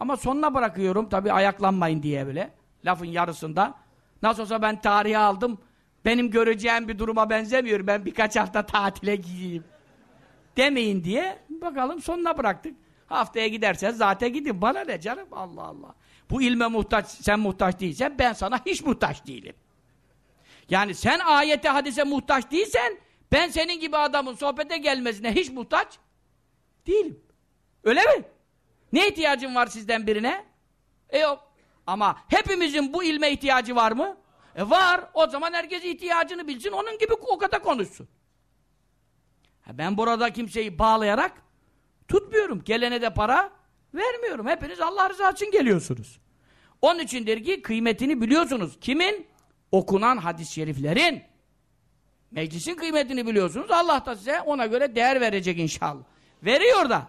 Ama sonuna bırakıyorum tabi ayaklanmayın diye bile. Lafın yarısında. Nasıl olsa ben tarihi aldım. Benim göreceğim bir duruma benzemiyor. Ben birkaç hafta tatile gideyim. Demeyin diye bakalım sonuna bıraktık. Haftaya gidersen zaten gidin. Bana ne canım? Allah Allah. Bu ilme muhtaç, sen muhtaç değilsen ben sana hiç muhtaç değilim. Yani sen ayete hadise muhtaç değilsen ben senin gibi adamın sohbete gelmesine hiç muhtaç değilim. Öyle mi? Ne ihtiyacın var sizden birine? E yok. Ama hepimizin bu ilme ihtiyacı var mı? E var. O zaman herkes ihtiyacını bilsin. Onun gibi o kadar konuşsun. Ben burada kimseyi bağlayarak tutmuyorum. Gelene de para vermiyorum. Hepiniz Allah rızası için geliyorsunuz. Onun içindir ki kıymetini biliyorsunuz. Kimin? Okunan hadis-i şeriflerin. Meclisin kıymetini biliyorsunuz. Allah da size ona göre değer verecek inşallah. Veriyor da.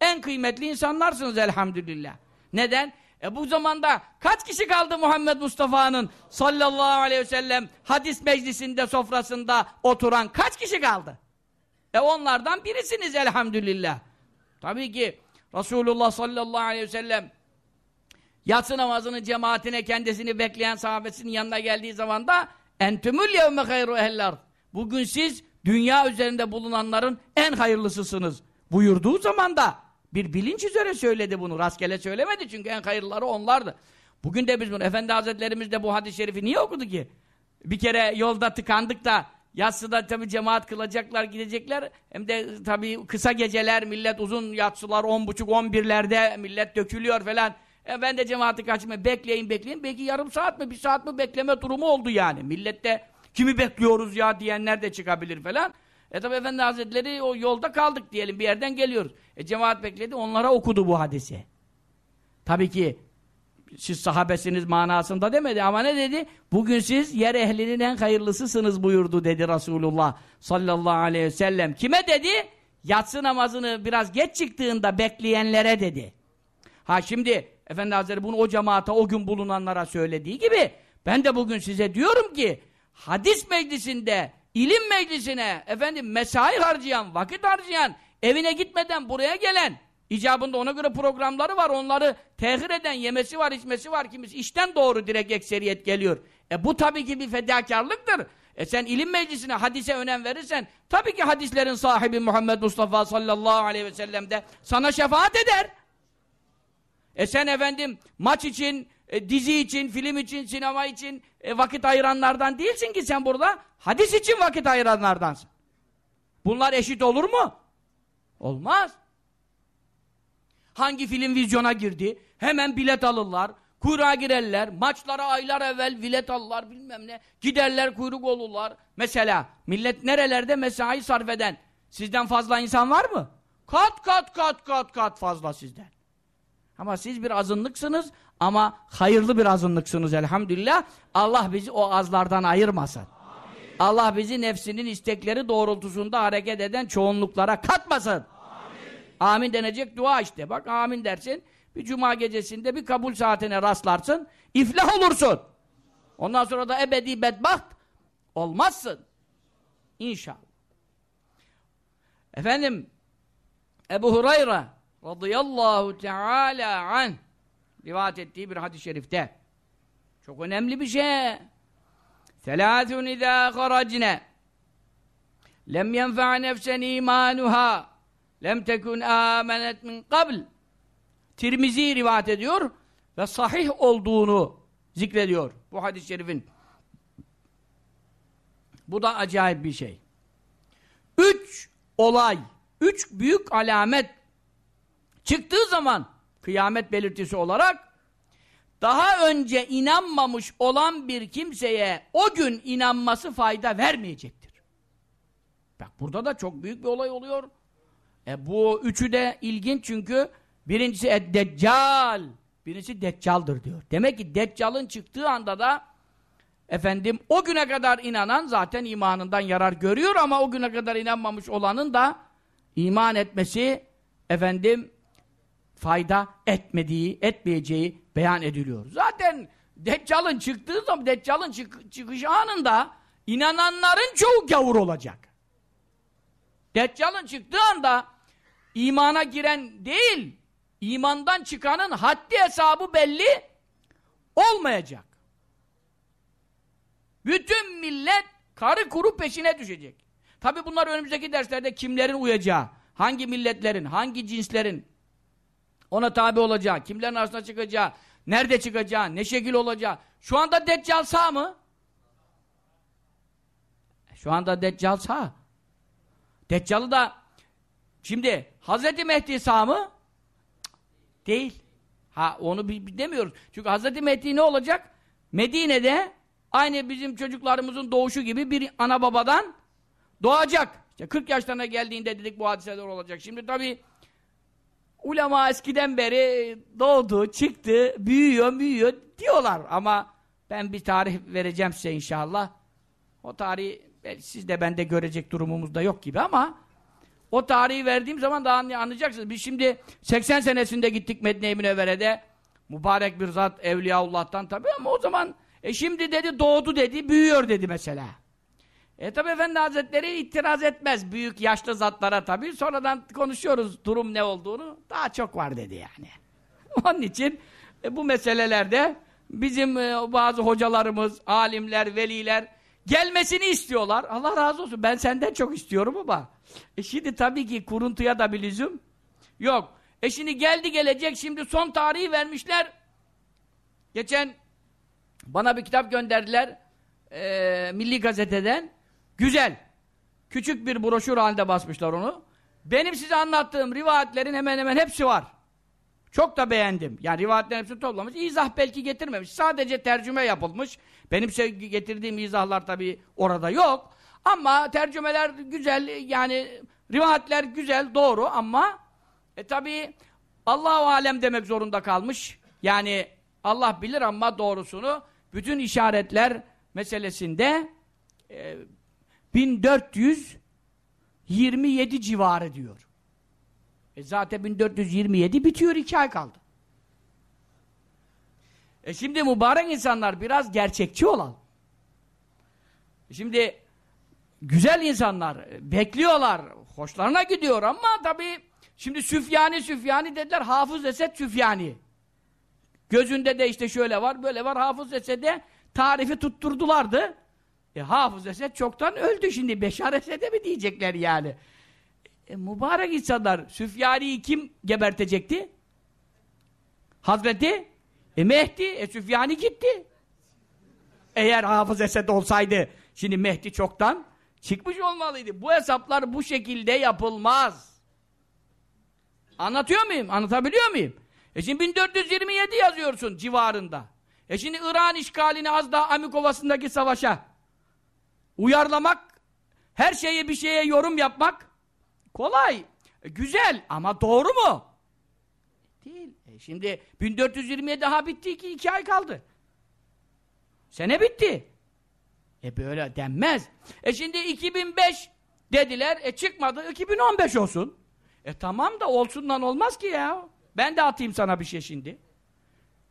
En kıymetli insanlarsınız elhamdülillah. Neden? E bu zamanda kaç kişi kaldı Muhammed Mustafa'nın sallallahu aleyhi ve sellem hadis meclisinde sofrasında oturan kaç kişi kaldı? E onlardan birisiniz elhamdülillah. Tabii ki Resulullah sallallahu aleyhi ve sellem yatsı namazının cemaatine kendisini bekleyen sahabesinin yanına geldiği zaman da entümül yevme hayru ehler. Bugün siz dünya üzerinde bulunanların en hayırlısısınız buyurduğu zaman da bir bilinç üzere söyledi bunu. Rastgele söylemedi çünkü en hayırlıları onlardı. Bugün de biz bunu, Efendi Hazretlerimiz de bu hadis-i şerifi niye okudu ki? Bir kere yolda tıkandık da yatsıda tabi cemaat kılacaklar, gidecekler. Hem de tabi kısa geceler, millet uzun yatsılar, on buçuk, on birlerde millet dökülüyor falan. E ben de cemaati kaçmayayım, bekleyin bekleyin. Belki yarım saat mi, bir saat mi bekleme durumu oldu yani. Millette kimi bekliyoruz ya diyenler de çıkabilir falan. E tabi Efendi Hazretleri o yolda kaldık diyelim bir yerden geliyoruz. E cemaat bekledi onlara okudu bu hadisi. Tabii ki siz sahabesiniz manasında demedi ama ne dedi? Bugün siz yer ehlinin en hayırlısısınız buyurdu dedi Resulullah sallallahu aleyhi ve sellem. Kime dedi? Yatsı namazını biraz geç çıktığında bekleyenlere dedi. Ha şimdi Efendi Hazretleri bunu o cemaate o gün bulunanlara söylediği gibi ben de bugün size diyorum ki hadis meclisinde ilim meclisine efendim mesai harcayan, vakit harcayan, evine gitmeden buraya gelen icabında ona göre programları var. Onları tehir eden yemesi var, içmesi var. Kimisi işten doğru direkt ekseriyet geliyor. E bu tabii ki bir fedakarlıktır. E sen ilim meclisine hadise önem verirsen tabii ki hadislerin sahibi Muhammed Mustafa sallallahu aleyhi ve sellem de sana şefaat eder. E sen efendim maç için, e, dizi için, film için, sinema için e, vakit ayıranlardan değilsin ki sen burada hadis için vakit ayıranlardansın. Bunlar eşit olur mu? Olmaz. Hangi film vizyona girdi? Hemen bilet alırlar. Kuyruğa girerler. Maçlara aylar evvel bilet alırlar bilmem ne. Giderler kuyruk olurlar. Mesela millet nerelerde mesai sarf eden sizden fazla insan var mı? Kat kat kat kat kat fazla sizden. Ama siz bir azınlıksınız ama hayırlı bir azınlıksınız elhamdülillah. Allah bizi o azlardan ayırmasın. Amin. Allah bizi nefsinin istekleri doğrultusunda hareket eden çoğunluklara katmasın. Amin. amin denecek dua işte. Bak amin dersin. Bir cuma gecesinde bir kabul saatine rastlarsın. iflah olursun. Ondan sonra da ebedi bedbaht olmazsın. İnşallah. Efendim Ebu Hureyre radıyallahu teala an rivayet ettiği bir hadis-i şerifte. Çok önemli bir şey. Selâthun izâ haracne. Lem yenfe'a nefsen imanuha lem tekun âmenet min qabl. Tirmizi rivayet ediyor ve sahih olduğunu zikrediyor bu hadis-i şerifin. Bu da acayip bir şey. Üç olay, üç büyük alamet çıktığı zaman kıyamet belirtisi olarak daha önce inanmamış olan bir kimseye o gün inanması fayda vermeyecektir. Bak burada da çok büyük bir olay oluyor. E bu üçü de ilginç çünkü birincisi Eddeccal, birincisi Deccal'dır diyor. Demek ki Deccal'ın çıktığı anda da efendim o güne kadar inanan zaten imanından yarar görüyor ama o güne kadar inanmamış olanın da iman etmesi efendim fayda etmediği, etmeyeceği beyan ediliyor. Zaten Deccal'ın çıktığı zaman, Deccal'ın çık çıkış anında inananların çoğu gavur olacak. Deccal'ın çıktığı anda imana giren değil, imandan çıkanın haddi hesabı belli olmayacak. Bütün millet karı kuru peşine düşecek. Tabi bunlar önümüzdeki derslerde kimlerin uyacağı, hangi milletlerin, hangi cinslerin, ona tabi olacağı, kimlerin arasına çıkacağı, nerede çıkacağı, ne şekil olacağı. Şu anda Deccal sağ mı? Şu anda Deccal sağ. Deccal'ı da şimdi Hazreti Mehdi sağ mı? Değil. Ha onu demiyoruz. Çünkü Hazreti Mehdi ne olacak? Medine'de aynı bizim çocuklarımızın doğuşu gibi bir ana babadan doğacak. İşte 40 yaşlarına geldiğinde dedik bu hadiseler olacak. Şimdi tabii ulema eskiden beri doğdu, çıktı, büyüyor, büyüyor diyorlar. Ama ben bir tarih vereceğim size inşallah. O tarihi siz de ben de görecek durumumuz da yok gibi ama o tarihi verdiğim zaman daha anlayacaksınız. Biz şimdi 80 senesinde gittik Medine-i Münevvere'de. Mübarek bir zat Evliyaullah'tan tabii ama o zaman e şimdi dedi doğdu dedi, büyüyor dedi mesela. E tabi Efendi Hazretleri itiraz etmez büyük yaşlı zatlara tabi. Sonradan konuşuyoruz durum ne olduğunu. Daha çok var dedi yani. Onun için e, bu meselelerde bizim e, bazı hocalarımız, alimler, veliler gelmesini istiyorlar. Allah razı olsun. Ben senden çok istiyorum ama. E şimdi tabii ki kuruntuya da bir lüzum yok. E şimdi geldi gelecek şimdi son tarihi vermişler. Geçen bana bir kitap gönderdiler. E, Milli Gazete'den. Güzel. Küçük bir broşür halinde basmışlar onu. Benim size anlattığım rivayetlerin hemen hemen hepsi var. Çok da beğendim. Yani rivayetlerin hepsini toplamış. İzah belki getirmemiş. Sadece tercüme yapılmış. Benim getirdiğim izahlar tabii orada yok. Ama tercümeler güzel. Yani rivayetler güzel, doğru ama e tabii Allahu alem demek zorunda kalmış. Yani Allah bilir ama doğrusunu bütün işaretler meselesinde e, 1427 civarı diyor. E zaten 1427 bitiyor iki ay kaldı. E şimdi mübarek insanlar biraz gerçekçi olalım. Şimdi güzel insanlar bekliyorlar, hoşlarına gidiyor ama tabii şimdi Süfyani Süfyani dediler, Hafız Esed Süfyani. Gözünde de işte şöyle var, böyle var. Hafız Esed'e tarifi tutturdulardı. E, Hafız Esed çoktan öldü şimdi. Beşar Esed'e mi diyecekler yani? E, mübarek insanlar. Süfyani'yi kim gebertecekti? Hazreti e, Mehdi. E, Süfyani gitti. Eğer Hafız Esed olsaydı şimdi Mehdi çoktan çıkmış olmalıydı. Bu hesaplar bu şekilde yapılmaz. Anlatıyor muyum? Anlatabiliyor muyum? E şimdi 1427 yazıyorsun civarında. E şimdi İran işgalini az daha Amikovası'ndaki savaşa uyarlamak, her şeye bir şeye yorum yapmak kolay, güzel ama doğru mu? Değil. E şimdi 1427 daha bitti ki iki ay kaldı. Sene bitti. E böyle denmez. E şimdi 2005 dediler, e çıkmadı, 2015 olsun. E tamam da olsundan olmaz ki ya. Ben de atayım sana bir şey şimdi.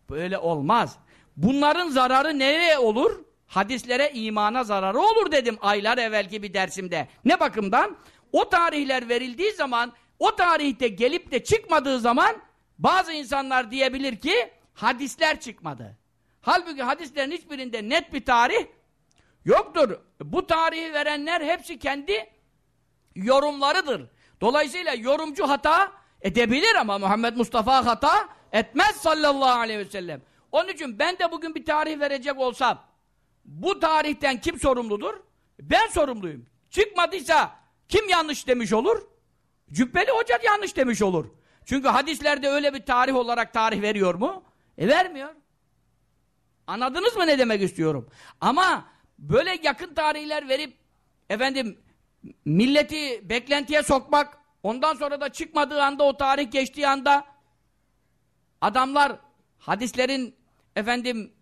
Böyle olmaz. Bunların zararı nereye olur? Hadislere, imana zararı olur dedim aylar evvelki bir dersimde. Ne bakımdan? O tarihler verildiği zaman, o tarihte gelip de çıkmadığı zaman bazı insanlar diyebilir ki hadisler çıkmadı. Halbuki hadislerin hiçbirinde net bir tarih yoktur. Bu tarihi verenler hepsi kendi yorumlarıdır. Dolayısıyla yorumcu hata edebilir ama Muhammed Mustafa hata etmez sallallahu aleyhi ve sellem. Onun için ben de bugün bir tarih verecek olsam bu tarihten kim sorumludur? Ben sorumluyum. Çıkmadıysa kim yanlış demiş olur? Cübbeli Hoca yanlış demiş olur. Çünkü hadislerde öyle bir tarih olarak tarih veriyor mu? E vermiyor. Anladınız mı ne demek istiyorum? Ama böyle yakın tarihler verip efendim milleti beklentiye sokmak ondan sonra da çıkmadığı anda o tarih geçtiği anda adamlar hadislerin efendim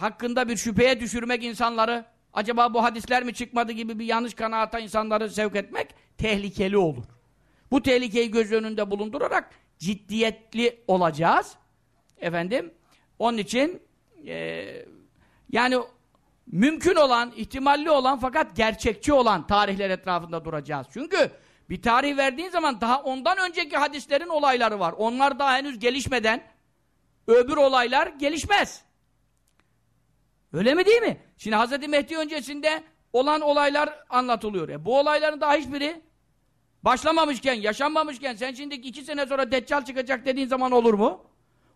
hakkında bir şüpheye düşürmek insanları acaba bu hadisler mi çıkmadı gibi bir yanlış kanaata insanları sevk etmek tehlikeli olur. Bu tehlikeyi göz önünde bulundurarak ciddiyetli olacağız. Efendim onun için e, yani mümkün olan, ihtimalli olan fakat gerçekçi olan tarihler etrafında duracağız. Çünkü bir tarih verdiğin zaman daha ondan önceki hadislerin olayları var. Onlar daha henüz gelişmeden öbür olaylar gelişmez. Öyle mi değil mi? Şimdi Hz. Mehdi öncesinde olan olaylar anlatılıyor. E bu olayların daha hiçbiri başlamamışken, yaşanmamışken sen şimdi iki sene sonra Deccal çıkacak dediğin zaman olur mu?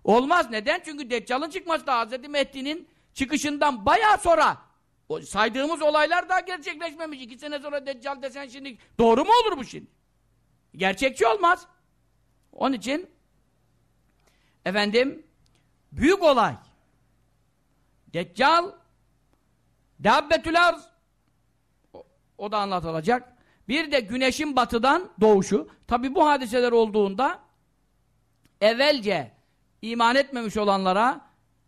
Olmaz. Neden? Çünkü Deccal'ın çıkması da Hz. Mehdi'nin çıkışından bayağı sonra o saydığımız olaylar daha gerçekleşmemiş. İki sene sonra Deccal desen şimdi doğru mu olur bu şimdi? Gerçekçi olmaz. Onun için efendim büyük olay Deccal Dabbetül Arz o, o da anlatılacak. Bir de güneşin batıdan doğuşu. Tabi bu hadiseler olduğunda evvelce iman etmemiş olanlara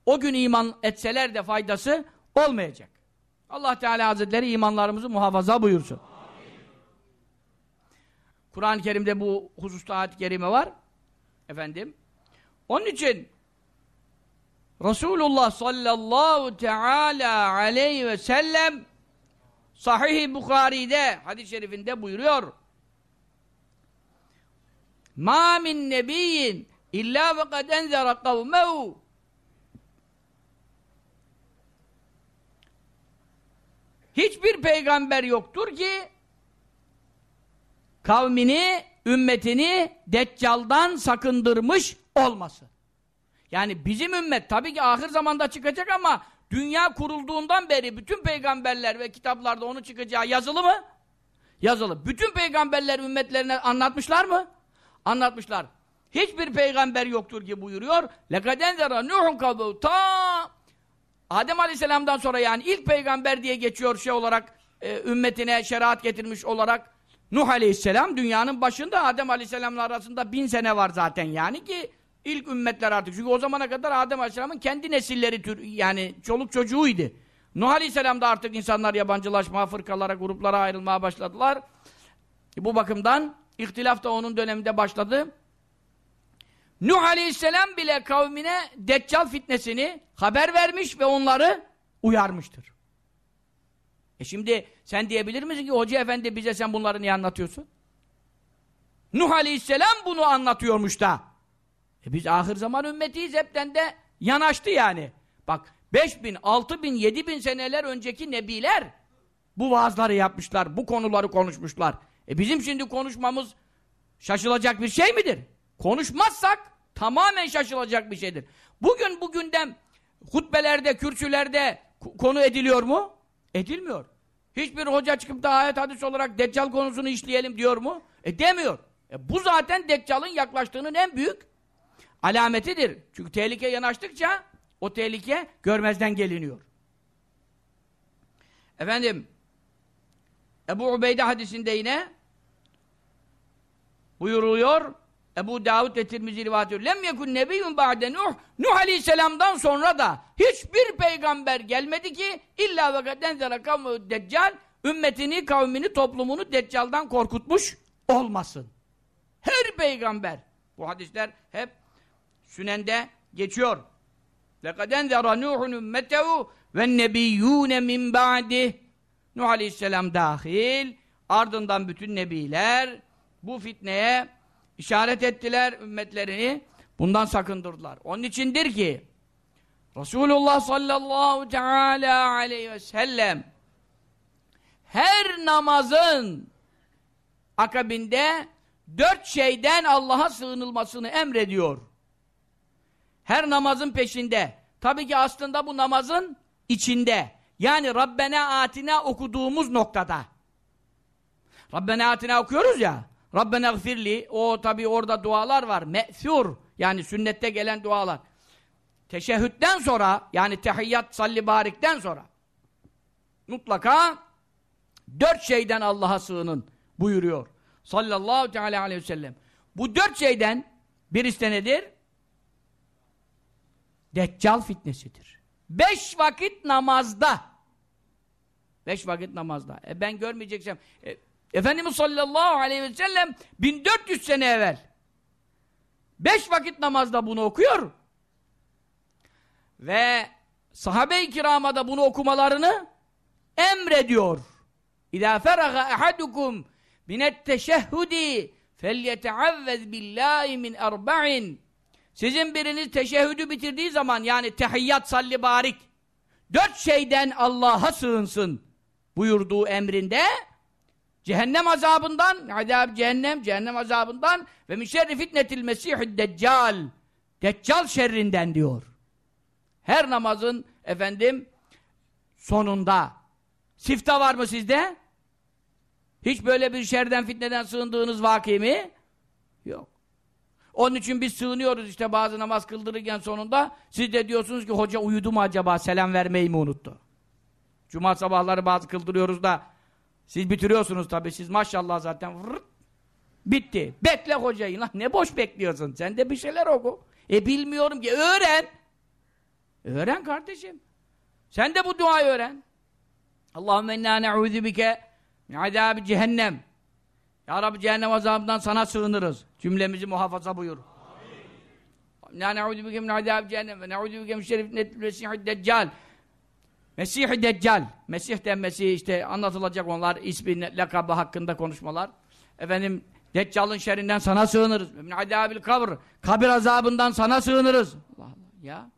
o gün iman etseler de faydası olmayacak. Allah Teala Hazretleri imanlarımızı muhafaza buyursun. Kur'an-ı Kerim'de bu hususta ayet-i kerime var. Efendim. Onun için Resulullah sallallahu teala aleyhi ve sellem Sahih-i Bukhari'de hadis-i şerifinde buyuruyor. Ma min nebiyyin illa ve kad enzera kavmehu Hiçbir peygamber yoktur ki kavmini, ümmetini Deccal'dan sakındırmış olmasın. Yani bizim ümmet tabii ki ahir zamanda çıkacak ama dünya kurulduğundan beri bütün peygamberler ve kitaplarda onun çıkacağı yazılı mı? Yazılı. Bütün peygamberler ümmetlerine anlatmışlar mı? Anlatmışlar. Hiçbir peygamber yoktur ki buyuruyor. لَقَدْ اَنْزَرَ نُوحٌ قَبُوا Ta Adem Aleyhisselam'dan sonra yani ilk peygamber diye geçiyor şey olarak e, ümmetine şeriat getirmiş olarak Nuh Aleyhisselam dünyanın başında Adem Aleyhisselam'la arasında bin sene var zaten yani ki ilk ümmetler artık. Çünkü o zamana kadar Adem Aleyhisselam'ın kendi nesilleri tür, yani çoluk çocuğuydu. Nuh Aleyhisselam'da artık insanlar yabancılaşma, fırkalara, gruplara ayrılmaya başladılar. Bu bakımdan ihtilaf da onun döneminde başladı. Nuh Aleyhisselam bile kavmine Deccal fitnesini haber vermiş ve onları uyarmıştır. E şimdi sen diyebilir misin ki hoca efendi bize sen bunları niye anlatıyorsun? Nuh Aleyhisselam bunu anlatıyormuş da. E biz ahir zaman ümmetiyiz hepten de yanaştı yani. Bak 5 bin, 6 bin, 7 bin seneler önceki nebiler bu vaazları yapmışlar, bu konuları konuşmuşlar. E bizim şimdi konuşmamız şaşılacak bir şey midir? Konuşmazsak tamamen şaşılacak bir şeydir. Bugün bugünden hutbelerde, kürsülerde konu ediliyor mu? Edilmiyor. Hiçbir hoca çıkıp da ayet hadis olarak Deccal konusunu işleyelim diyor mu? E demiyor. E bu zaten Deccal'ın yaklaştığının en büyük alametidir. Çünkü tehlike yanaştıkça o tehlike görmezden geliniyor. Efendim Ebu Ubeyde hadisinde yine buyuruluyor Ebu Davud ve Tirmizi rivayet ediyor. Lem yekun nebiyyun ba'de Nuh. Nuh aleyhisselamdan sonra da hiçbir peygamber gelmedi ki illa ve kaden zera deccal ümmetini, kavmini, toplumunu deccaldan korkutmuş olmasın. Her peygamber. Bu hadisler hep Sünende geçiyor. لَقَدْ اَنْذَرَ نُوحٌ اُمَّتَهُ وَالنَّبِيُّونَ مِنْ بَعْدِهِ Nuh Aleyhisselam dahil, ardından bütün nebiler bu fitneye işaret ettiler ümmetlerini, bundan sakındırdılar. Onun içindir ki Resulullah sallallahu teala aleyhi ve sellem her namazın akabinde dört şeyden Allah'a sığınılmasını emrediyor. Her namazın peşinde. Tabii ki aslında bu namazın içinde. Yani Rabbena Atina okuduğumuz noktada. Rabbena Atina okuyoruz ya. Rabbena gfirli. O tabii orada dualar var. Me'thur. Yani sünnette gelen dualar. Teşehhütten sonra yani tehiyyat salli barikten sonra mutlaka dört şeyden Allah'a sığının buyuruyor. Sallallahu teala aleyhi ve sellem. Bu dört şeyden birisi nedir? Deccal fitnesidir. Beş vakit namazda. Beş vakit namazda. E ben görmeyeceksem. E, Efendimiz sallallahu aleyhi ve sellem 1400 sene evvel beş vakit namazda bunu okuyor. Ve sahabe-i kirama da bunu okumalarını emrediyor. İzâ feraga ehadukum minet teşehhudi felyeteavvez billahi min erba'in sizin biriniz teşehhüdü bitirdiği zaman yani tehiyyat salli barik dört şeyden Allah'a sığınsın buyurduğu emrinde cehennem azabından azab cehennem cehennem azabından ve mişerri fitnetil mesihid deccal deccal şerrinden diyor. Her namazın efendim sonunda sifta var mı sizde? Hiç böyle bir şerden fitneden sığındığınız vaki mi? Yok. Onun için biz sığınıyoruz işte bazı namaz kıldırırken sonunda. Siz de diyorsunuz ki hoca uyudu mu acaba selam vermeyi mi unuttu? Cuma sabahları bazı kıldırıyoruz da siz bitiriyorsunuz tabii siz maşallah zaten vırrt, bitti. Bekle hocayı lan ne boş bekliyorsun sen de bir şeyler oku. E bilmiyorum ki öğren. Öğren kardeşim. Sen de bu duayı öğren. Allahümme inna ne'udhu bike min azâbi cehennem ya Rabbi cehennem azabından sana sığınırız. Cümlemizi muhafaza buyur. La ne'udu bike min azab cehennem ve ne'udu bike min şerif mesih deccal. Mesih deccal. Mesih denmesi işte anlatılacak onlar ismi lakabı hakkında konuşmalar. Efendim Deccal'ın şerrinden sana sığınırız. Min azabil kabr. Kabir azabından sana sığınırız. Allah Allah ya.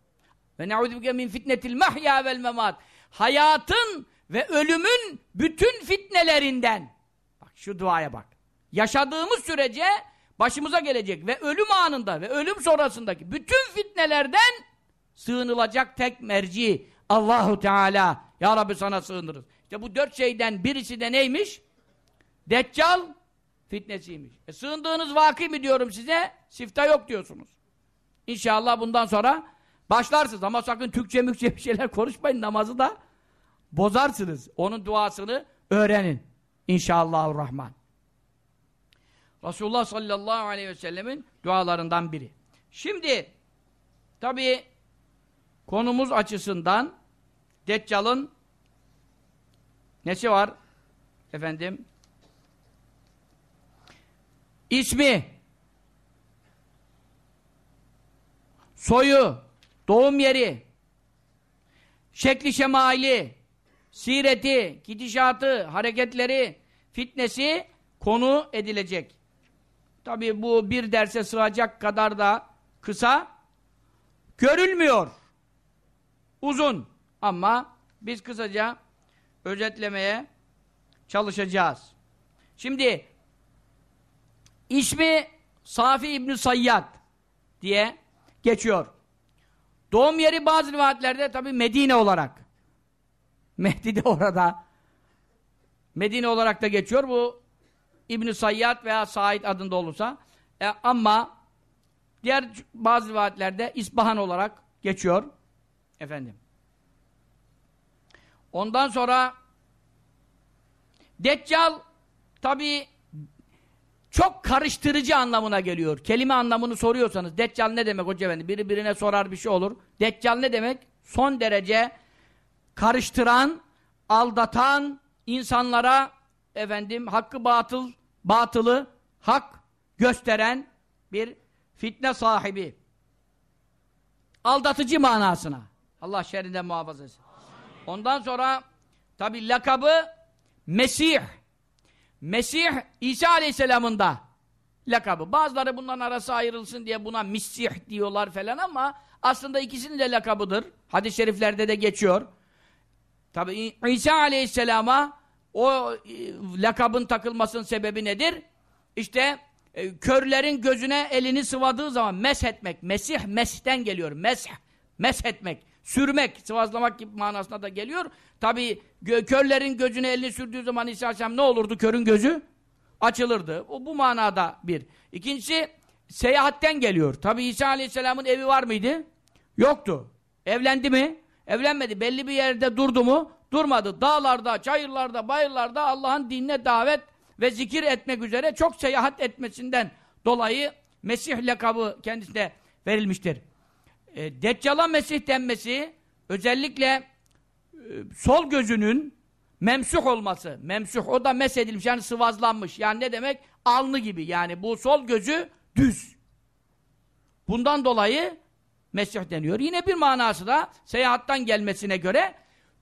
Ve ne'udu bike min fitnetil mahya vel memat. Hayatın ve ölümün bütün fitnelerinden. Bak şu duaya bak yaşadığımız sürece başımıza gelecek ve ölüm anında ve ölüm sonrasındaki bütün fitnelerden sığınılacak tek merci Allahu Teala. Ya Rabbi sana sığınırız. İşte bu dört şeyden birisi de neymiş? Deccal fitnesiymiş. E sığındığınız vakı mi diyorum size? Sifta yok diyorsunuz. İnşallah bundan sonra başlarsınız ama sakın Türkçe mükçe bir şeyler konuşmayın namazı da bozarsınız. Onun duasını öğrenin. İnşallahurrahman. Resulullah sallallahu aleyhi ve sellemin dualarından biri. Şimdi tabi konumuz açısından Deccal'ın nesi var? Efendim ismi soyu, doğum yeri, şekli şemali, sireti, gidişatı, hareketleri, fitnesi konu edilecek. Tabi bu bir derse sığacak kadar da kısa görülmüyor. Uzun ama biz kısaca özetlemeye çalışacağız. Şimdi ismi Safi İbni Sayyad diye geçiyor. Doğum yeri bazı rivayetlerde tabi Medine olarak. Mehdi de orada. Medine olarak da geçiyor. Bu İbn Sayyad veya Said adında olursa. E, ama diğer bazı rivayetlerde İsbahan olarak geçiyor. Efendim. Ondan sonra Deccal tabi çok karıştırıcı anlamına geliyor. Kelime anlamını soruyorsanız Deccal ne demek hoca efendi? Biri birine sorar bir şey olur. Deccal ne demek? Son derece karıştıran, aldatan, insanlara efendim hakkı batıl, batılı hak gösteren bir fitne sahibi. Aldatıcı manasına. Allah şerrinden muhafaza etsin. Ondan sonra tabi lakabı Mesih. Mesih İsa Aleyhisselam'ın da lakabı. Bazıları bunların arası ayrılsın diye buna Misih diyorlar falan ama aslında ikisinin de lakabıdır. Hadis-i şeriflerde de geçiyor. Tabi İsa Aleyhisselam'a o e, lakabın takılmasının sebebi nedir? İşte e, körlerin gözüne elini sıvadığı zaman mesh etmek. Mesih meshten geliyor. Mesh. Mesh etmek. Sürmek, sıvazlamak gibi manasına da geliyor. Tabi gö körlerin gözüne elini sürdüğü zaman İsa Aleyhisselam ne olurdu körün gözü? Açılırdı. O bu manada bir. İkincisi seyahatten geliyor. Tabi İsa Aleyhisselam'ın evi var mıydı? Yoktu. Evlendi mi? Evlenmedi. Belli bir yerde durdu mu? Durmadı. Dağlarda, çayırlarda, bayırlarda Allah'ın dinine davet ve zikir etmek üzere çok seyahat etmesinden dolayı Mesih lakabı kendisine verilmiştir. E, Deccal'a Mesih denmesi özellikle e, sol gözünün memsuh olması. Memsuh o da mesedilmiş yani sıvazlanmış. Yani ne demek? Alnı gibi yani bu sol gözü düz. Bundan dolayı Mesih deniyor. Yine bir manası da seyahattan gelmesine göre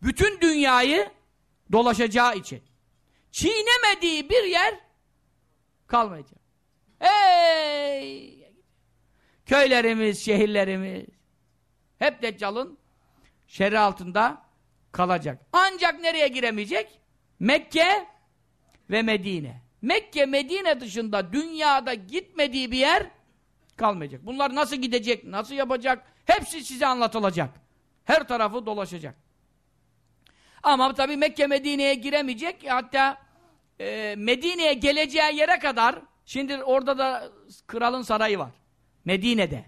bütün dünyayı dolaşacağı için. Çiğnemediği bir yer kalmayacak. Hey! Köylerimiz, şehirlerimiz hep Deccal'ın şerri altında kalacak. Ancak nereye giremeyecek? Mekke ve Medine. Mekke, Medine dışında dünyada gitmediği bir yer kalmayacak. Bunlar nasıl gidecek, nasıl yapacak? Hepsi size anlatılacak. Her tarafı dolaşacak. Ama tabii Mekke, Medine'ye giremeyecek. Hatta e, Medine'ye geleceği yere kadar şimdi orada da kralın sarayı var. Medine'de.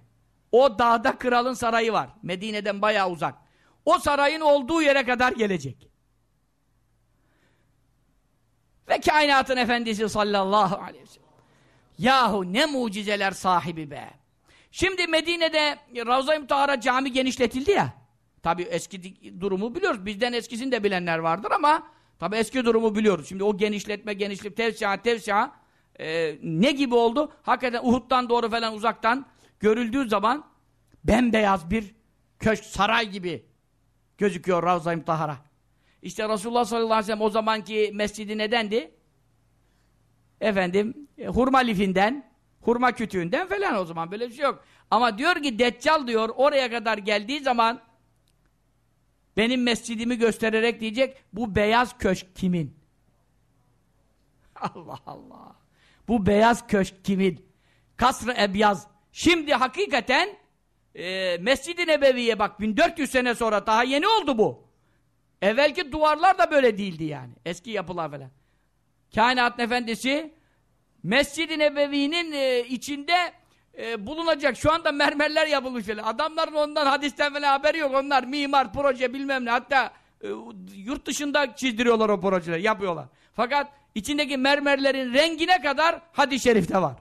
O dağda kralın sarayı var. Medine'den bayağı uzak. O sarayın olduğu yere kadar gelecek. Ve kainatın efendisi sallallahu aleyhi ve sellem. Yahu ne mucizeler sahibi be. Şimdi Medine'de Ravza-i Mutahara cami genişletildi ya. Tabi eski durumu biliyoruz. Bizden eskisini de bilenler vardır ama tabi eski durumu biliyoruz. Şimdi o genişletme, genişlik, tevsiha, tevsiha e, ne gibi oldu? Hakikaten Uhud'dan doğru falan uzaktan görüldüğü zaman bembeyaz bir köşk, saray gibi gözüküyor Ravza-i Mutahara. İşte Resulullah sallallahu aleyhi ve sellem o zamanki mescidi nedendi? Efendim, e, hurma lifinden, hurma kütüğünden falan o zaman böyle bir şey yok. Ama diyor ki Deccal diyor oraya kadar geldiği zaman benim mescidimi göstererek diyecek bu beyaz köşk kimin? Allah Allah. Bu beyaz köşk kimin? Kasr-ı Ebyaz. Şimdi hakikaten e, Mescid-i Nebevi'ye bak 1400 sene sonra daha yeni oldu bu. Evvelki duvarlar da böyle değildi yani. Eski yapılar falan. Kainat Efendisi Mescid-i Nebevi'nin e, içinde e, bulunacak. Şu anda mermerler yapılmış böyle. Adamların ondan hadisten falan haberi yok. Onlar mimar, proje bilmem ne. Hatta e, yurt dışında çizdiriyorlar o projeleri, yapıyorlar. Fakat içindeki mermerlerin rengine kadar hadis-i şerifte var.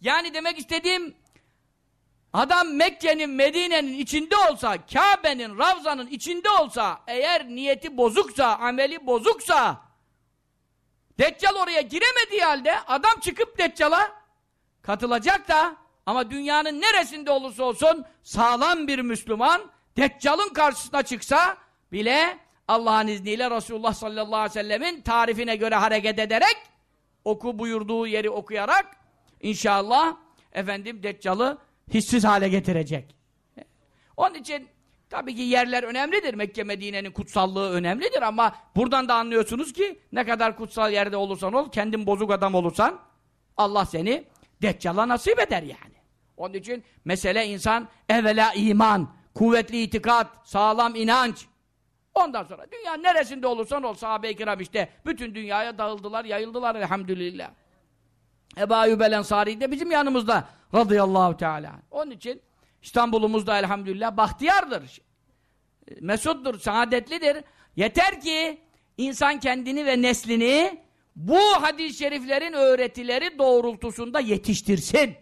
Yani demek istediğim adam Mekke'nin, Medine'nin içinde olsa, Kabe'nin, Ravza'nın içinde olsa, eğer niyeti bozuksa, ameli bozuksa, Deccal oraya giremediği halde adam çıkıp Deccal'a katılacak da Ama dünyanın neresinde olursa olsun sağlam bir Müslüman Deccal'ın karşısına çıksa bile Allah'ın izniyle Resulullah sallallahu aleyhi ve sellemin tarifine göre hareket ederek oku buyurduğu yeri okuyarak inşallah efendim Deccal'ı hissiz hale getirecek. Onun için tabii ki yerler önemlidir. Mekke Medine'nin kutsallığı önemlidir ama buradan da anlıyorsunuz ki ne kadar kutsal yerde olursan ol, kendin bozuk adam olursan Allah seni Deccal'a nasip eder yani. Onun için mesele insan evvela iman, kuvvetli itikat, sağlam inanç. Ondan sonra dünya neresinde olursan ol sahabe-i kiram işte bütün dünyaya dağıldılar, yayıldılar elhamdülillah. Ebu Ayyub el Ensari de bizim yanımızda radıyallahu teala. Onun için İstanbul'umuzda elhamdülillah bahtiyardır. Mesuttur, saadetlidir. Yeter ki insan kendini ve neslini bu hadis-i şeriflerin öğretileri doğrultusunda yetiştirsin.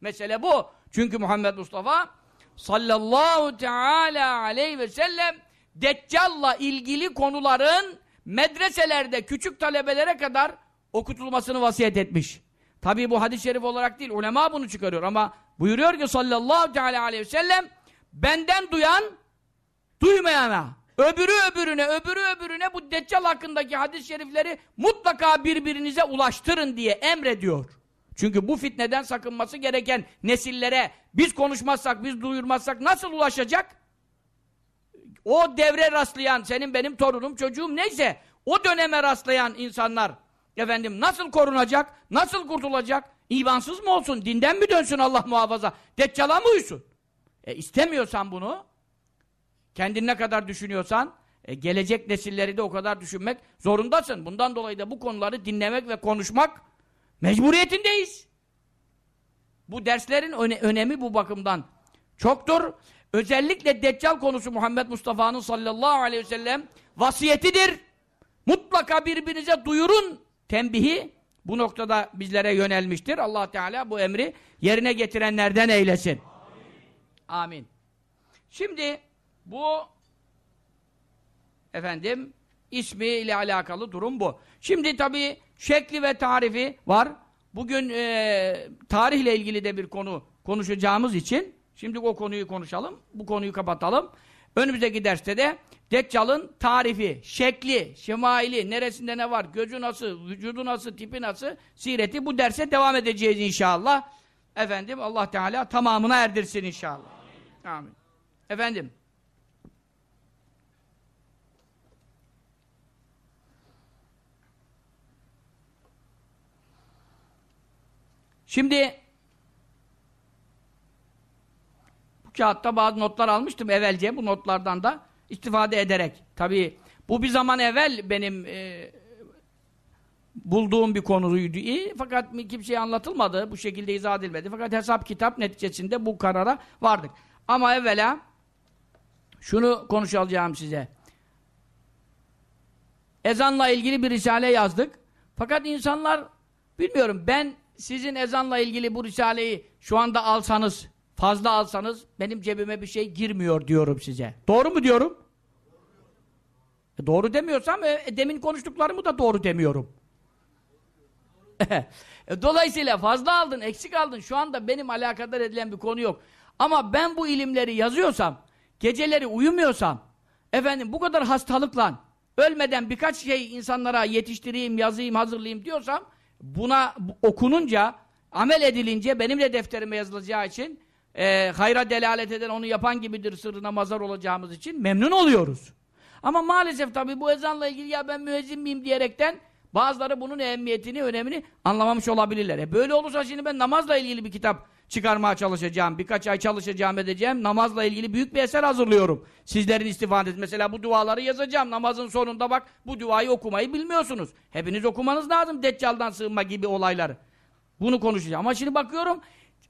Mesele bu. Çünkü Muhammed Mustafa sallallahu teala aleyhi ve sellem Deccal'la ilgili konuların medreselerde küçük talebelere kadar okutulmasını vasiyet etmiş. Tabi bu hadis-i şerif olarak değil, ulema bunu çıkarıyor ama buyuruyor ki sallallahu teala aleyhi ve sellem benden duyan duymayana, öbürü öbürüne, öbürü öbürüne bu Deccal hakkındaki hadis-i şerifleri mutlaka birbirinize ulaştırın diye emrediyor. Çünkü bu fitneden sakınması gereken nesillere biz konuşmazsak, biz duyurmazsak nasıl ulaşacak? O devre rastlayan, senin benim torunum, çocuğum neyse, o döneme rastlayan insanlar efendim nasıl korunacak, nasıl kurtulacak? İmansız mı olsun, dinden mi dönsün Allah muhafaza? Deccala mı uysun? E istemiyorsan bunu, kendin ne kadar düşünüyorsan, e, gelecek nesilleri de o kadar düşünmek zorundasın. Bundan dolayı da bu konuları dinlemek ve konuşmak mecburiyetindeyiz. Bu derslerin öne önemi bu bakımdan çoktur. Özellikle Deccal konusu Muhammed Mustafa'nın sallallahu aleyhi ve sellem vasiyetidir. Mutlaka birbirinize duyurun tembihi bu noktada bizlere yönelmiştir. Allah Teala bu emri yerine getirenlerden eylesin. Amin. Amin. Şimdi bu efendim ismi ile alakalı durum bu. Şimdi tabi şekli ve tarifi var. Bugün e, tarihle ilgili de bir konu konuşacağımız için şimdi o konuyu konuşalım. Bu konuyu kapatalım. Önümüzdeki derste de Deccal'ın tarifi, şekli, şemaili, neresinde ne var, gözü nasıl, vücudu nasıl, tipi nasıl, sireti bu derse devam edeceğiz inşallah. Efendim Allah Teala tamamına erdirsin inşallah. Amin. Amin. Efendim. Şimdi bu kağıtta bazı notlar almıştım evvelce. Bu notlardan da istifade ederek. Tabii bu bir zaman evvel benim e, bulduğum bir konuydu. İyi, fakat kimseye anlatılmadı. Bu şekilde izah edilmedi. Fakat hesap kitap neticesinde bu karara vardık. Ama evvela şunu konuşacağım size. Ezanla ilgili bir risale yazdık. Fakat insanlar bilmiyorum ben sizin ezanla ilgili bu risaleyi şu anda alsanız, fazla alsanız benim cebime bir şey girmiyor diyorum size. Doğru mu diyorum? E doğru demiyorsam e, demin konuştuklarımı da doğru demiyorum. e, dolayısıyla fazla aldın, eksik aldın. Şu anda benim alakadar edilen bir konu yok. Ama ben bu ilimleri yazıyorsam, geceleri uyumuyorsam, efendim bu kadar hastalıkla, ölmeden birkaç şey insanlara yetiştireyim, yazayım, hazırlayayım diyorsam, buna okununca, amel edilince benim de defterime yazılacağı için e, hayra delalet eden onu yapan gibidir sırrına mazar olacağımız için memnun oluyoruz. Ama maalesef tabii bu ezanla ilgili ya ben müezzin miyim diyerekten bazıları bunun ehemmiyetini, önemini anlamamış olabilirler. E böyle olursa şimdi ben namazla ilgili bir kitap çıkarmaya çalışacağım. Birkaç ay çalışacağım edeceğim. Namazla ilgili büyük bir eser hazırlıyorum. Sizlerin istifadesi. Mesela bu duaları yazacağım. Namazın sonunda bak bu duayı okumayı bilmiyorsunuz. Hepiniz okumanız lazım. Deccal'dan sığınma gibi olayları. Bunu konuşacağım. Ama şimdi bakıyorum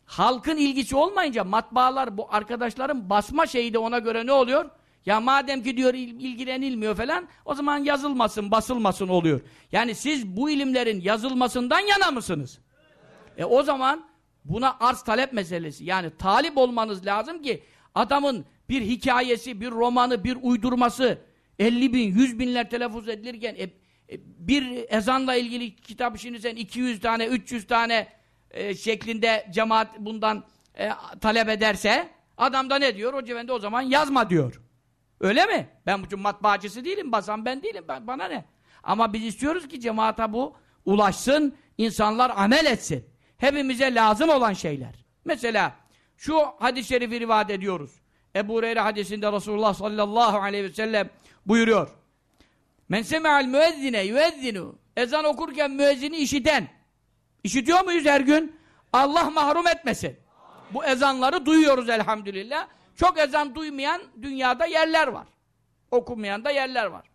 halkın ilgisi olmayınca matbaalar bu arkadaşların basma şeyi de ona göre ne oluyor? Ya madem ki diyor ilgilenilmiyor falan o zaman yazılmasın, basılmasın oluyor. Yani siz bu ilimlerin yazılmasından yana mısınız? E o zaman buna arz talep meselesi. Yani talip olmanız lazım ki adamın bir hikayesi, bir romanı, bir uydurması 50 bin, 100 binler telaffuz edilirken e, e, bir ezanla ilgili kitap şimdi sen 200 tane, 300 tane e, şeklinde cemaat bundan e, talep ederse adam da ne diyor? Hoca efendi o zaman yazma diyor. Öyle mi? Ben bu matbaacısı değilim, basan ben değilim. Ben, bana ne? Ama biz istiyoruz ki cemaata bu ulaşsın, insanlar amel etsin. Hepimize lazım olan şeyler. Mesela şu hadis-i şerifi rivayet ediyoruz. Ebu Hureyre hadisinde Resulullah sallallahu aleyhi ve sellem buyuruyor. Men seme'al müezzine yüezzinu Ezan okurken müezzini işiten. İşitiyor muyuz her gün? Allah mahrum etmesin. Bu ezanları duyuyoruz elhamdülillah. Çok ezan duymayan dünyada yerler var. Okumayan da yerler var.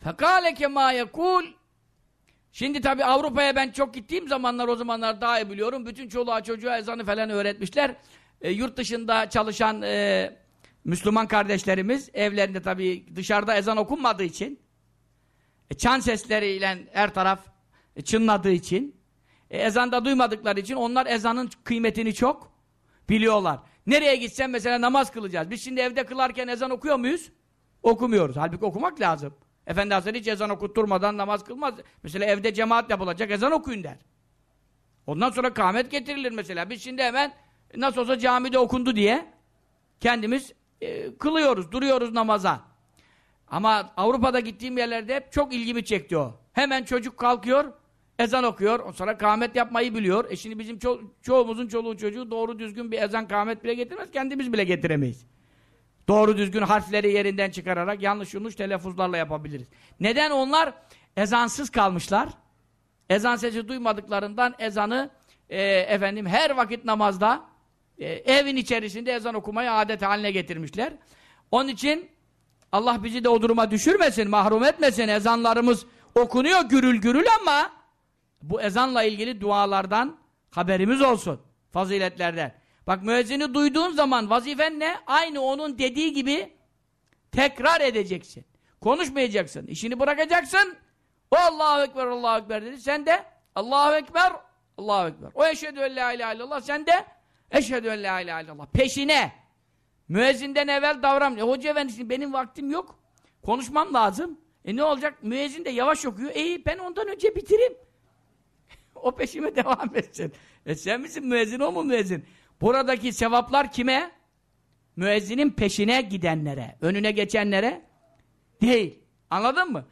Fekale kema yekul Şimdi tabi Avrupa'ya ben çok gittiğim zamanlar o zamanlar daha iyi biliyorum. Bütün çoluğa çocuğa ezanı falan öğretmişler. E, yurt dışında çalışan e, Müslüman kardeşlerimiz evlerinde tabi dışarıda ezan okunmadığı için e, çan sesleriyle her taraf e, çınladığı için e, ezanda duymadıkları için onlar ezanın kıymetini çok biliyorlar. Nereye gitsen mesela namaz kılacağız. Biz şimdi evde kılarken ezan okuyor muyuz? Okumuyoruz. Halbuki okumak lazım. Efendi Hazretleri hiç ezan okutturmadan namaz kılmaz. Mesela evde cemaat yapılacak ezan okuyun der. Ondan sonra kâhmet getirilir mesela. Biz şimdi hemen nasıl olsa camide okundu diye kendimiz e, kılıyoruz, duruyoruz namaza. Ama Avrupa'da gittiğim yerlerde hep çok ilgimi çekti o. Hemen çocuk kalkıyor, ezan okuyor, sonra kâhmet yapmayı biliyor. E şimdi bizim ço çoğumuzun çoluğu çocuğu doğru düzgün bir ezan kâhmet bile getirmez, kendimiz bile getiremeyiz. Doğru düzgün harfleri yerinden çıkararak yanlış yanlış telaffuzlarla yapabiliriz. Neden onlar ezansız kalmışlar? Ezan sesi duymadıklarından ezanı e, efendim her vakit namazda e, evin içerisinde ezan okumayı adet haline getirmişler. Onun için Allah bizi de o duruma düşürmesin, mahrum etmesin. Ezanlarımız okunuyor gürül gürül ama bu ezanla ilgili dualardan haberimiz olsun. Faziletlerden. Bak müezzini duyduğun zaman vazifen ne? Aynı onun dediği gibi tekrar edeceksin. Konuşmayacaksın. İşini bırakacaksın. O Allahu Ekber, Allahu Ekber dedi. Sen de Allahu Ekber, Allahu Ekber. O eşhedü en la ilahe illallah. Sen de eşhedü en la ilahe illallah. Peşine. Müezzinden evvel davran. E, hoca efendi benim vaktim yok. Konuşmam lazım. E ne olacak? Müezzin de yavaş okuyor. E ben ondan önce bitireyim. o peşime devam etsin. E sen misin müezzin o mu müezzin? Buradaki sevaplar kime? Müezzinin peşine gidenlere, önüne geçenlere değil. Anladın mı?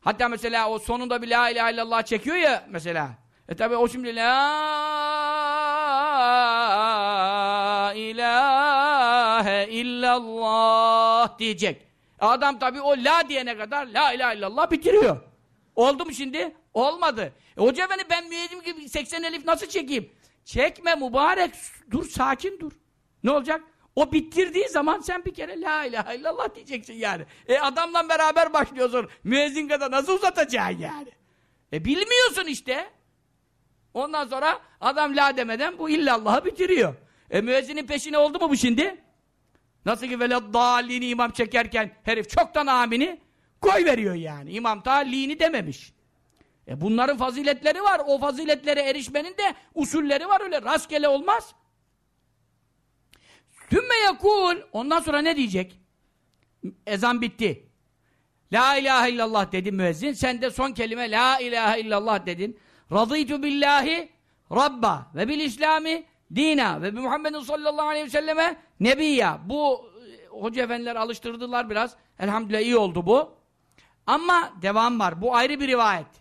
Hatta mesela o sonunda bir la ilahe illallah çekiyor ya mesela. E tabi o şimdi la ilahe illallah diyecek. Adam tabi o la diyene kadar la ilahe illallah bitiriyor. Oldu mu şimdi? Olmadı. E, hoca efendi ben müezzin gibi 80 elif nasıl çekeyim? Çekme mübarek. Dur sakin dur. Ne olacak? O bitirdiği zaman sen bir kere la ilahe illallah diyeceksin yani. E adamla beraber başlıyorsun. Müezzin kadar nasıl uzatacaksın yani? E bilmiyorsun işte. Ondan sonra adam la demeden bu illallahı bitiriyor. E müezzinin peşine oldu mu bu şimdi? Nasıl ki veleddallini imam çekerken herif çoktan amini koy veriyor yani. İmam ta lini dememiş. E bunların faziletleri var. O faziletlere erişmenin de usulleri var öyle. Rastgele olmaz. Tümme yakul. Ondan sonra ne diyecek? Ezan bitti. La ilahe illallah dedi müezzin. Sen de son kelime la ilahe illallah dedin. Radıytu billahi rabba ve bil islami dina ve bi Muhammedin sallallahu aleyhi ve selleme nebiyya. Bu e, hoca efendiler alıştırdılar biraz. Elhamdülillah iyi oldu bu. Ama devam var. Bu ayrı bir rivayet.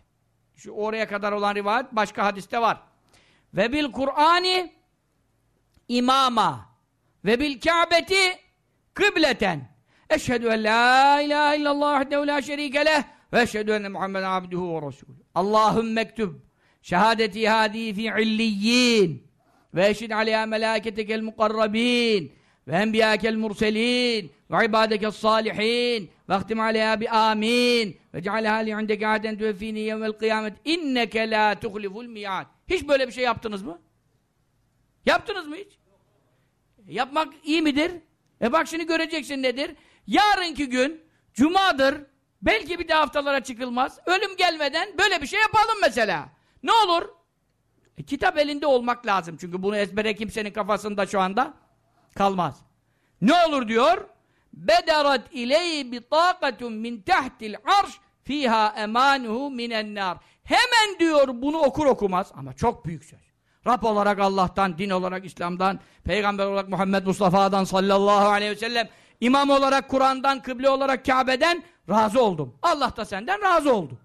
Şu oraya kadar olan rivayet başka hadiste var. Ve bil Kur'ani imama ve bil Ka'beti kıbleten. Eşhedü en la ilahe illallah vahdehu la şerike leh ve eşhedü enne Muhammeden abduhu ve resulü. Allahümme mektub şehadeti hadi fi illiyyin ve eşhid aleyha melâketekel mukarrabîn ve enbiyâkel murselîn ve ibâdekel sâlihin ve ahtim aleyha bi amin ve cealeha li indeke aden tüveffini yevmel kıyamet inneke la tuhliful mi'ad hiç böyle bir şey yaptınız mı? yaptınız mı hiç? yapmak iyi midir? e bak şimdi göreceksin nedir? yarınki gün cumadır belki bir de haftalara çıkılmaz ölüm gelmeden böyle bir şey yapalım mesela ne olur? E, kitap elinde olmak lazım çünkü bunu ezbere kimsenin kafasında şu anda kalmaz ne olur diyor? Bederat ileyhi bitaqatun min tahtil arş fiha emanuhu minen nar. hemen diyor bunu okur okumaz ama çok büyük söz. Rab olarak Allah'tan, din olarak İslam'dan, peygamber olarak Muhammed Mustafa'dan sallallahu aleyhi ve sellem, imam olarak Kur'an'dan, kıble olarak Kabe'den razı oldum. Allah da senden razı oldu.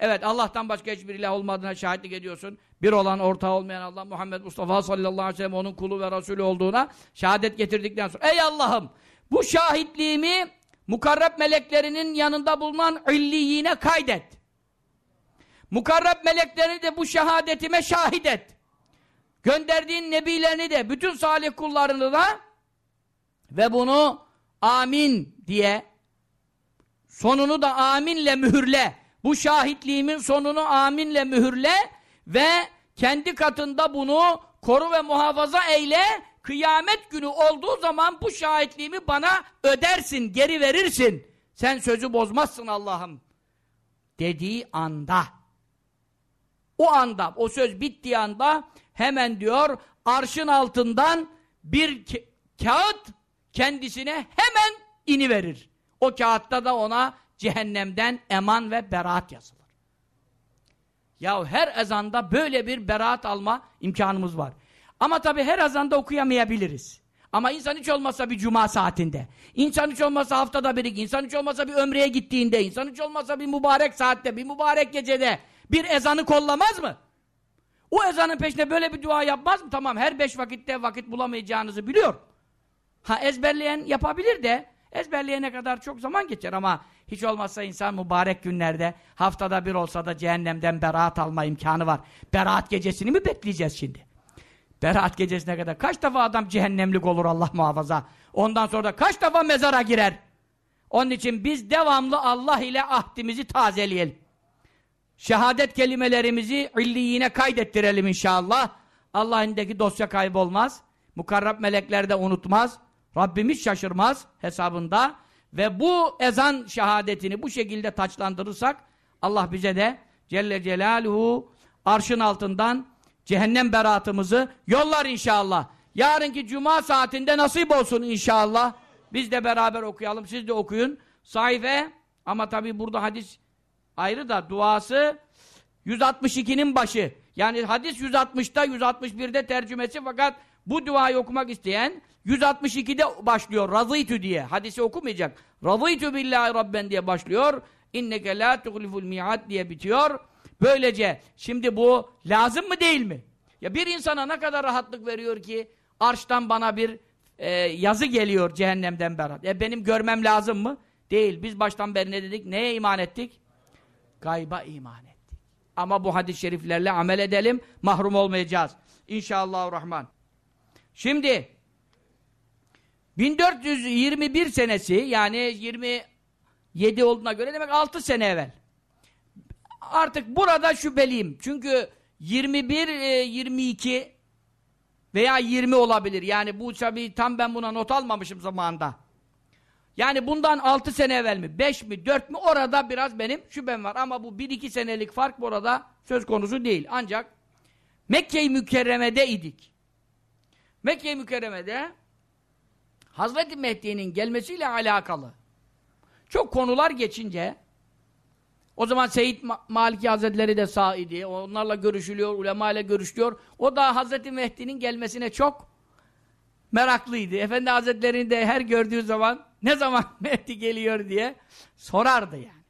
Evet Allah'tan başka hiçbir ilah olmadığına şahitlik ediyorsun. Bir olan ortağı olmayan Allah Muhammed Mustafa sallallahu aleyhi ve sellem onun kulu ve Resulü olduğuna şehadet getirdikten sonra Ey Allah'ım bu şahitliğimi mukarreb meleklerinin yanında bulunan illiyine kaydet. Mukarreb meleklerini de bu şehadetime şahit et. Gönderdiğin nebilerini de bütün salih kullarını da ve bunu amin diye sonunu da aminle mühürle. Bu şahitliğimin sonunu aminle mühürle ve kendi katında bunu koru ve muhafaza eyle. Kıyamet günü olduğu zaman bu şahitliğimi bana ödersin, geri verirsin. Sen sözü bozmazsın Allah'ım. Dediği anda. O anda, o söz bittiği anda hemen diyor arşın altından bir ka kağıt kendisine hemen ini verir. O kağıtta da ona cehennemden eman ve beraat yazılır. Ya her ezanda böyle bir beraat alma imkanımız var. Ama tabi her ezanda okuyamayabiliriz. Ama insan hiç olmazsa bir cuma saatinde, insan hiç olmazsa haftada bir, insan hiç olmazsa bir ömreye gittiğinde, insan hiç olmazsa bir mübarek saatte, bir mübarek gecede bir ezanı kollamaz mı? O ezanın peşinde böyle bir dua yapmaz mı? Tamam her beş vakitte vakit bulamayacağınızı biliyor. Ha ezberleyen yapabilir de ezberleyene kadar çok zaman geçer ama hiç olmazsa insan mübarek günlerde haftada bir olsa da cehennemden beraat alma imkanı var. Beraat gecesini mi bekleyeceğiz şimdi? Beraat gecesine kadar kaç defa adam cehennemlik olur Allah muhafaza. Ondan sonra da kaç defa mezara girer. Onun için biz devamlı Allah ile ahdimizi tazeleyelim. Şehadet kelimelerimizi illiyine kaydettirelim inşallah. Allah'ındaki dosya kaybolmaz. Mukarrab melekler de unutmaz. Rabbimiz şaşırmaz hesabında. Ve bu ezan şehadetini bu şekilde taçlandırırsak Allah bize de Celle Celaluhu arşın altından cehennem beraatımızı yollar inşallah. Yarınki cuma saatinde nasip olsun inşallah. Biz de beraber okuyalım. Siz de okuyun. Sayfe ama tabi burada hadis ayrı da duası 162'nin başı. Yani hadis 160'ta 161'de tercümesi fakat bu duayı okumak isteyen 162'de başlıyor. Razıytü diye. Hadisi okumayacak. Razıytü billahi rabben diye başlıyor. İnneke la tuhliful mi'ad diye bitiyor. Böylece şimdi bu lazım mı değil mi? Ya bir insana ne kadar rahatlık veriyor ki arştan bana bir e, yazı geliyor cehennemden berat. E benim görmem lazım mı? Değil. Biz baştan beri ne dedik? Neye iman ettik? Gayba iman ettik. Ama bu hadis-i şeriflerle amel edelim. Mahrum olmayacağız. İnşallahurrahman. Şimdi 1421 senesi yani 27 olduğuna göre demek 6 sene evvel. Artık burada şüpheliyim. Çünkü 21, 22 e, veya 20 olabilir. Yani bu tabi tam ben buna not almamışım zamanında. Yani bundan 6 sene evvel mi, 5 mi, 4 mi orada biraz benim şüphem var. Ama bu 1-2 senelik fark burada söz konusu değil. Ancak Mekke-i Mükerreme'de idik. Mekke-i Mükerreme'de Hazreti Mehdi'nin gelmesiyle alakalı çok konular geçince o zaman Seyyid Maliki Hazretleri de sağ idi. Onlarla görüşülüyor, ulema ile görüşüyor. O da Hazreti Mehdi'nin gelmesine çok meraklıydı. Efendi Hazretleri'ni de her gördüğü zaman ne zaman Mehdi geliyor diye sorardı yani.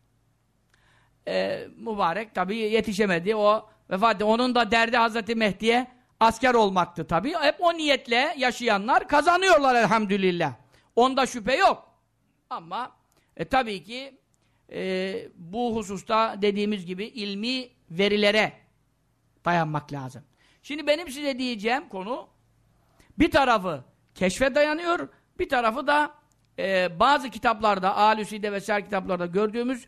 Ee, mübarek tabi yetişemedi. O vefat. Onun da derdi Hazreti Mehdi'ye asker olmaktı tabi. Hep o niyetle yaşayanlar kazanıyorlar elhamdülillah. Onda şüphe yok. Ama e, tabii ki e, bu hususta dediğimiz gibi ilmi verilere dayanmak lazım. Şimdi benim size diyeceğim konu bir tarafı keşfe dayanıyor, bir tarafı da e, bazı kitaplarda, Alüsi'de vesaire kitaplarda gördüğümüz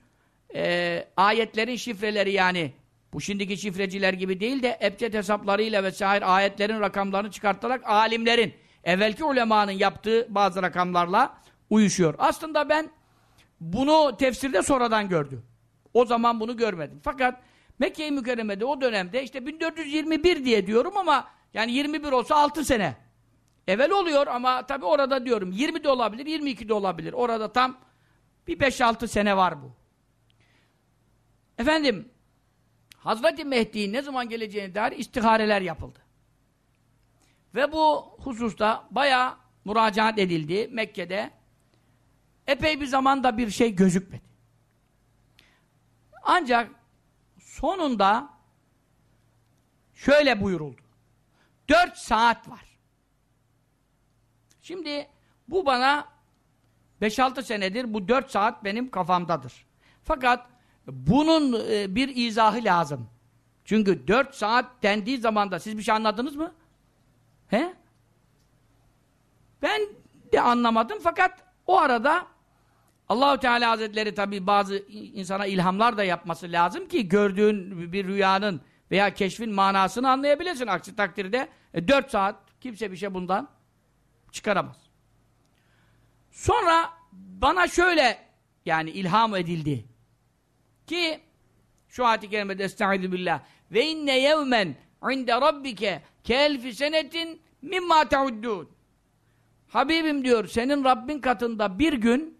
e, ayetlerin şifreleri yani bu şimdiki şifreciler gibi değil de ebced hesaplarıyla vesaire ayetlerin rakamlarını çıkartarak alimlerin, evvelki ulemanın yaptığı bazı rakamlarla uyuşuyor. Aslında ben bunu tefsirde sonradan gördüm. O zaman bunu görmedim. Fakat Mekke-i Mükerreme'de o dönemde işte 1421 diye diyorum ama yani 21 olsa 6 sene. Evvel oluyor ama tabi orada diyorum 20 de olabilir, 22 de olabilir. Orada tam bir 5-6 sene var bu. Efendim Hazreti Mehdi'nin ne zaman geleceğine dair istihareler yapıldı. Ve bu hususta bayağı müracaat edildi Mekke'de. Epey bir zamanda bir şey gözükmedi. Ancak sonunda şöyle buyuruldu. Dört saat var. Şimdi bu bana 5-6 senedir bu 4 saat benim kafamdadır. Fakat bunun e, bir izahı lazım. Çünkü 4 saat dendiği zaman da siz bir şey anladınız mı? He? Ben de anlamadım fakat o arada Allahu Teala Hazretleri tabi bazı insana ilhamlar da yapması lazım ki gördüğün bir rüyanın veya keşfin manasını anlayabilirsin. Aksi takdirde e, 4 saat kimse bir şey bundan çıkaramaz. Sonra bana şöyle yani ilham edildi ki şu ayet-i kerimede estaizu billah ve inne yevmen inde rabbike ke elfi senetin mimma teuddûn Habibim diyor senin Rabbin katında bir gün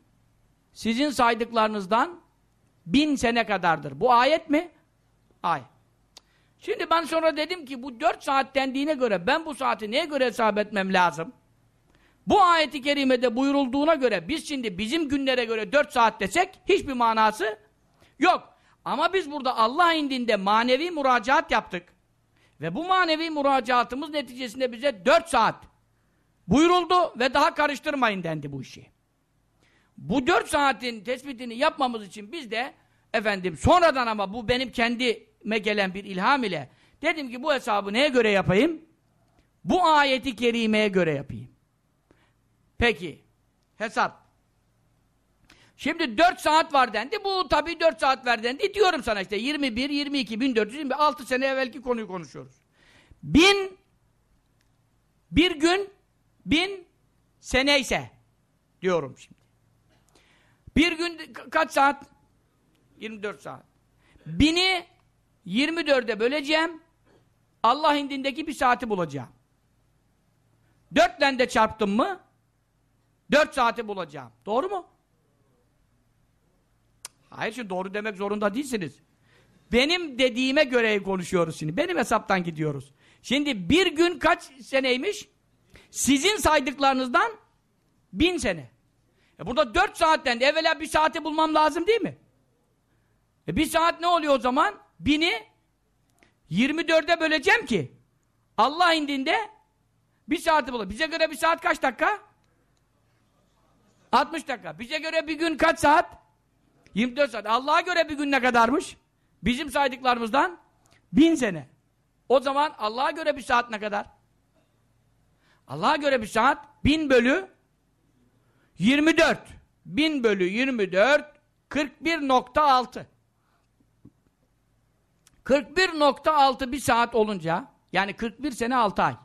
sizin saydıklarınızdan bin sene kadardır. Bu ayet mi? Ayet. Şimdi ben sonra dedim ki bu dört saat dendiğine göre ben bu saati neye göre hesap etmem lazım? Bu ayeti kerimede buyurulduğuna göre biz şimdi bizim günlere göre dört saat desek hiçbir manası yok. Ama biz burada Allah indinde manevi müracaat yaptık. Ve bu manevi müracaatımız neticesinde bize dört saat buyuruldu ve daha karıştırmayın dendi bu işi. Bu dört saatin tespitini yapmamız için biz de efendim sonradan ama bu benim kendime gelen bir ilham ile dedim ki bu hesabı neye göre yapayım? Bu ayeti kerimeye göre yapayım. Peki. Hesap. Şimdi 4 saat var dendi. Bu tabii 4 saat ver dendi. Diyorum sana işte 21, 22, 1400, 6 sene evvelki konuyu konuşuyoruz. Bin bir gün bin sene ise diyorum şimdi. Bir gün kaç saat? 24 saat. Bini 24'e böleceğim. Allah indindeki bir saati bulacağım. Dörtle de çarptım mı Dört saati bulacağım. Doğru mu? Hayır şimdi doğru demek zorunda değilsiniz. Benim dediğime göre konuşuyoruz şimdi. Benim hesaptan gidiyoruz. Şimdi bir gün kaç seneymiş? Sizin saydıklarınızdan bin sene. E burada dört saatten evvela bir saati bulmam lazım değil mi? E bir saat ne oluyor o zaman? Bini 24'e böleceğim ki Allah indinde bir saati bulur. Bize göre bir saat kaç dakika? 60 dakika. Bize göre bir gün kaç saat? 24 saat. Allah'a göre bir gün ne kadarmış? Bizim saydıklarımızdan bin sene. O zaman Allah'a göre bir saat ne kadar? Allah'a göre bir saat bin bölü 24. Bin bölü 24 41.6 41.6 bir saat olunca yani 41 sene 6 ay.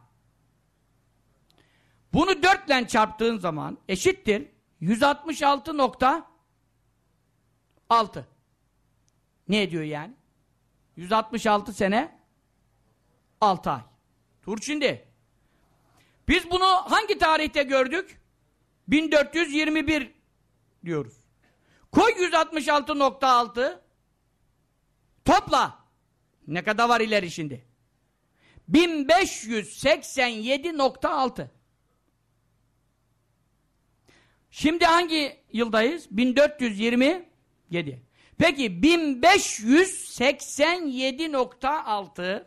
Bunu 4 ile çarptığın zaman eşittir 166.6 Ne ediyor yani? 166 sene 6 ay. Dur şimdi. Biz bunu hangi tarihte gördük? 1421 diyoruz. Koy 166.6 topla. Ne kadar var ileri şimdi? 1587.6 Şimdi hangi yıldayız? 1427. Peki 1587.6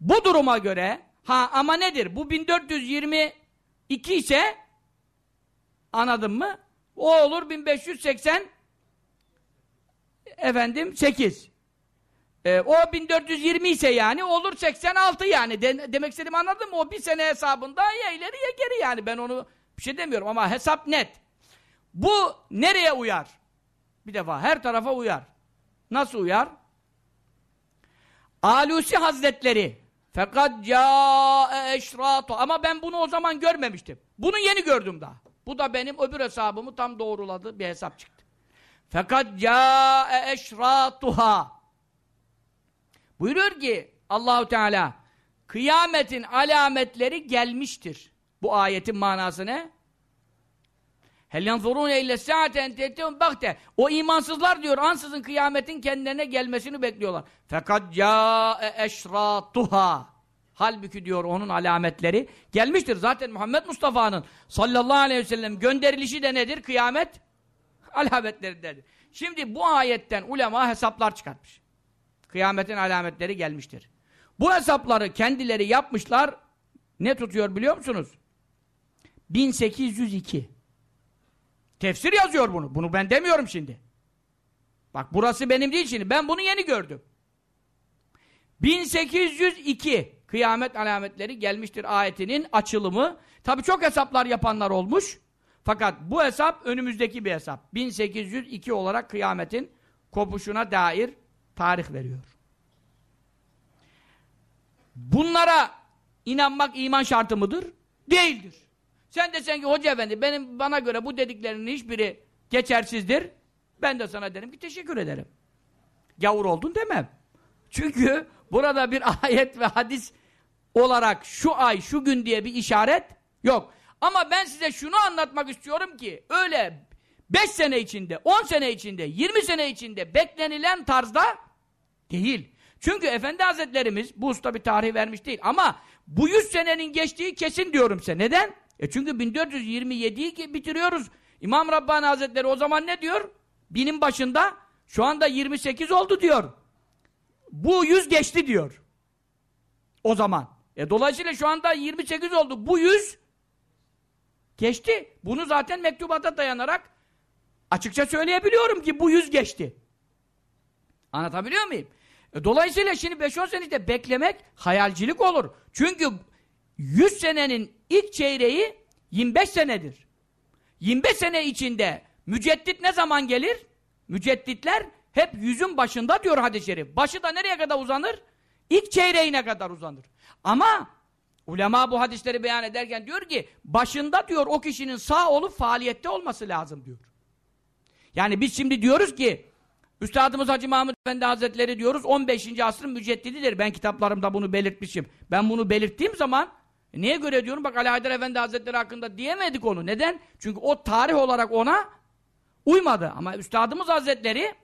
bu duruma göre ha ama nedir? Bu 1422 ise anladın mı? O olur 1580 efendim 8. Ee, o 1420 ise yani olur 86 yani. De, demek istediğimi anladın mı? O bir sene hesabında ya ileri ya geri yani. Ben onu bir şey demiyorum ama hesap net. Bu nereye uyar? Bir defa her tarafa uyar. Nasıl uyar? Alusi Hazretleri fakat ca'e eşratu ama ben bunu o zaman görmemiştim. Bunu yeni gördüm daha. Bu da benim öbür hesabımı tam doğruladı bir hesap çıktı. Fakat ca'e eşratuha Buyuruyor ki Allahu Teala kıyametin alametleri gelmiştir. Bu ayetin manası ne? Hel yanzurune ille saate en te'tehum. O imansızlar diyor ansızın kıyametin kendilerine gelmesini bekliyorlar. Fakat ca'e eşratuha. Halbuki diyor onun alametleri gelmiştir. Zaten Muhammed Mustafa'nın sallallahu aleyhi ve sellem gönderilişi de nedir? Kıyamet alametlerindendir. Şimdi bu ayetten ulema hesaplar çıkartmış. Kıyametin alametleri gelmiştir. Bu hesapları kendileri yapmışlar. Ne tutuyor biliyor musunuz? 1802. Tefsir yazıyor bunu. Bunu ben demiyorum şimdi. Bak burası benim değil şimdi. Ben bunu yeni gördüm. 1802 kıyamet alametleri gelmiştir ayetinin açılımı. Tabi çok hesaplar yapanlar olmuş. Fakat bu hesap önümüzdeki bir hesap. 1802 olarak kıyametin kopuşuna dair tarih veriyor. Bunlara inanmak iman şartı mıdır? Değildir. Sen desen ki hoca efendi benim bana göre bu dediklerinin hiçbiri geçersizdir. Ben de sana derim ki teşekkür ederim. Gavur oldun demem. Çünkü burada bir ayet ve hadis olarak şu ay, şu gün diye bir işaret yok. Ama ben size şunu anlatmak istiyorum ki öyle 5 sene içinde, 10 sene içinde, 20 sene içinde beklenilen tarzda değil. Çünkü Efendi Hazretlerimiz bu usta bir tarih vermiş değil ama bu 100 senenin geçtiği kesin diyorum size. Neden? E çünkü 1427'yi bitiriyoruz. İmam Rabbani Hazretleri o zaman ne diyor? Binin başında şu anda 28 oldu diyor. Bu 100 geçti diyor. O zaman. E dolayısıyla şu anda 28 oldu. Bu 100 geçti. Bunu zaten mektubata dayanarak açıkça söyleyebiliyorum ki bu 100 geçti. Anlatabiliyor muyum? E dolayısıyla şimdi 5-10 senede beklemek hayalcilik olur. Çünkü 100 senenin ilk çeyreği 25 senedir. 25 sene içinde müceddit ne zaman gelir? Mücedditler hep yüzün başında diyor hadis-i şerif. Başı da nereye kadar uzanır? İlk çeyreğine kadar uzanır. Ama ulema bu hadisleri beyan ederken diyor ki başında diyor o kişinin sağ olup faaliyette olması lazım diyor. Yani biz şimdi diyoruz ki Üstadımız Hacı Mahmud Efendi Hazretleri diyoruz 15. asrın müceddididir. Ben kitaplarımda bunu belirtmişim. Ben bunu belirttiğim zaman niye göre diyorum bak Ali Haydar Efendi Hazretleri hakkında diyemedik onu. Neden? Çünkü o tarih olarak ona uymadı. Ama Üstadımız Hazretleri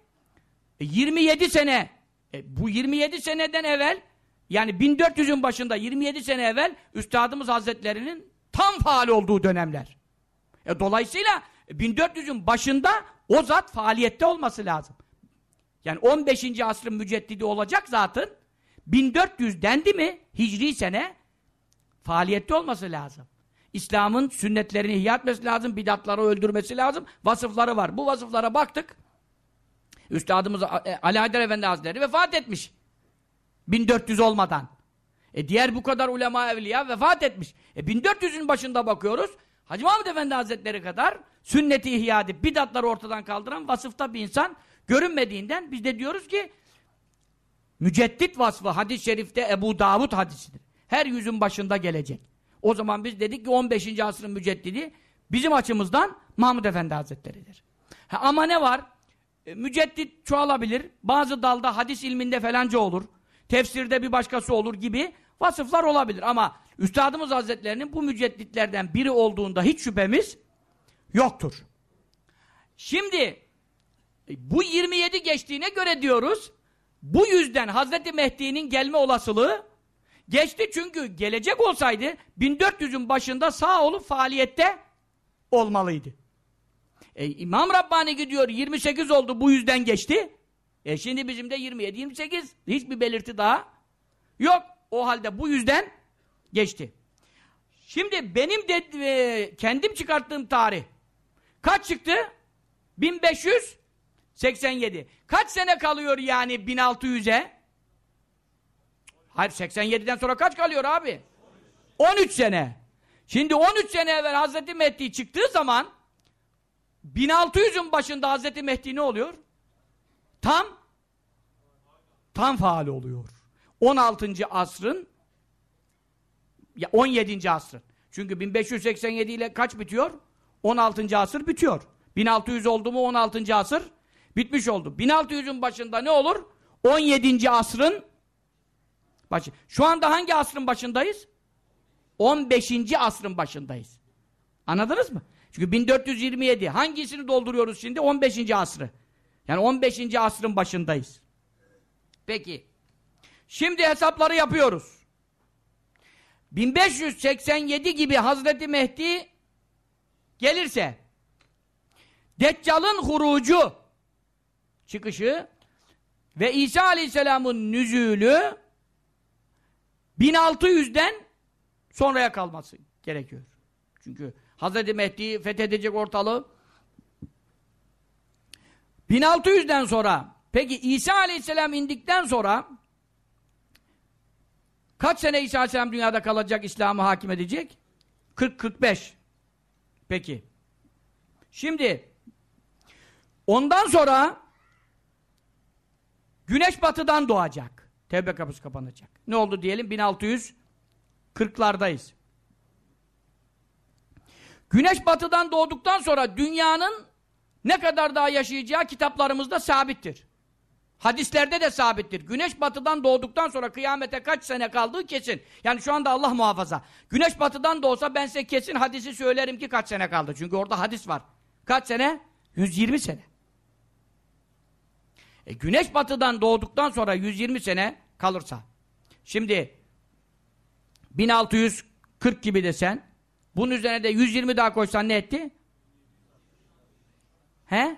27 sene e, bu 27 seneden evvel yani 1400'ün başında 27 sene evvel Üstadımız Hazretleri'nin tam faal olduğu dönemler. E, dolayısıyla 1400'ün başında o zat faaliyette olması lazım. Yani 15. asrın müceddidi olacak zatın 1400 dendi mi hicri sene faaliyette olması lazım. İslam'ın sünnetlerini ihya etmesi lazım, bidatları öldürmesi lazım. Vasıfları var. Bu vasıflara baktık. Üstadımız e, Ali Haydar Efendi Hazretleri vefat etmiş. 1400 olmadan. E diğer bu kadar ulema evliya vefat etmiş. E 1400'ün başında bakıyoruz. Hacı Mahmud Efendi Hazretleri kadar sünneti ihya edip bidatları ortadan kaldıran vasıfta bir insan görünmediğinden biz de diyoruz ki müceddit vasfı hadis-i şerifte Ebu Davud hadisidir. Her yüzün başında gelecek. O zaman biz dedik ki 15. asrın müceddidi bizim açımızdan Mahmud Efendi Hazretleri'dir. Ha, ama ne var? E, müceddit çoğalabilir. Bazı dalda hadis ilminde falanca olur. Tefsirde bir başkası olur gibi vasıflar olabilir. Ama Üstadımız Hazretlerinin bu mücedditlerden biri olduğunda hiç şüphemiz yoktur. Şimdi e, bu 27 geçtiğine göre diyoruz bu yüzden Hazreti Mehdi'nin gelme olasılığı geçti çünkü gelecek olsaydı 1400'ün başında sağ olup faaliyette olmalıydı. E, İmam Rabbani gidiyor 28 oldu bu yüzden geçti. E şimdi bizim de 27 28 hiçbir belirti daha yok. O halde bu yüzden geçti. Şimdi benim de e, kendim çıkarttığım tarih kaç çıktı? 1587. Kaç sene kalıyor yani 1600'e? Hayır 87'den sonra kaç kalıyor abi? 13 sene. Şimdi 13 sene evvel Hazreti Mehdi çıktığı zaman 1600'ün başında Hazreti Mehdi ne oluyor? Tam tam faal oluyor. 16. asrın ya 17. asrın. Çünkü 1587 ile kaç bitiyor? 16. asır bitiyor. 1600 oldu mu 16. asır bitmiş oldu. 1600'ün başında ne olur? 17. asrın başı. Şu anda hangi asrın başındayız? 15. asrın başındayız. Anladınız mı? Çünkü 1427. Hangisini dolduruyoruz şimdi? 15. asrı. Yani 15. asrın başındayız. Peki. Şimdi hesapları yapıyoruz. 1587 gibi Hazreti Mehdi gelirse Deccal'ın hurucu çıkışı ve İsa Aleyhisselam'ın nüzülü 1600'den sonraya kalması gerekiyor. Çünkü Hazreti Mehdi fethedecek ortalığı 1600'den sonra peki İsa Aleyhisselam indikten sonra kaç sene İsa Aleyhisselam dünyada kalacak, İslam'ı hakim edecek? 40-45. Peki. Şimdi ondan sonra güneş batıdan doğacak. Tevbe kapısı kapanacak. Ne oldu diyelim? 1640'lardayız. Güneş batıdan doğduktan sonra dünyanın ne kadar daha yaşayacağı kitaplarımızda sabittir. Hadislerde de sabittir. Güneş batıdan doğduktan sonra kıyamete kaç sene kaldığı kesin. Yani şu anda Allah muhafaza. Güneş batıdan doğsa ben size kesin hadisi söylerim ki kaç sene kaldı. Çünkü orada hadis var. Kaç sene? 120 sene. E, güneş batıdan doğduktan sonra 120 sene kalırsa. Şimdi 1640 gibi desen bunun üzerine de 120 daha koysan ne etti? He?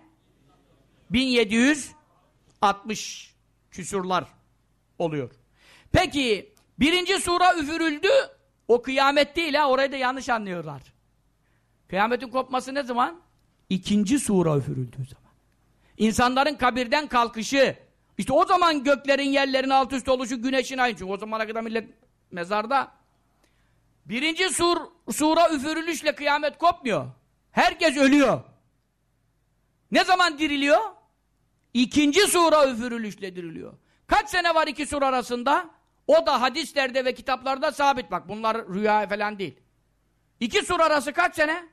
1760 küsurlar oluyor. Peki birinci sura üfürüldü o kıyamet değil ha orayı da yanlış anlıyorlar. Kıyametin kopması ne zaman? İkinci sura üfürüldüğü zaman. İnsanların kabirden kalkışı işte o zaman göklerin yerlerin alt üst oluşu güneşin ayın çünkü o zamana kadar millet mezarda birinci sur, sura üfürülüşle kıyamet kopmuyor. Herkes ölüyor. Ne zaman diriliyor? İkinci sura üfürülüşle diriliyor. Kaç sene var iki sur arasında? O da hadislerde ve kitaplarda sabit. Bak bunlar rüya falan değil. İki sur arası kaç sene?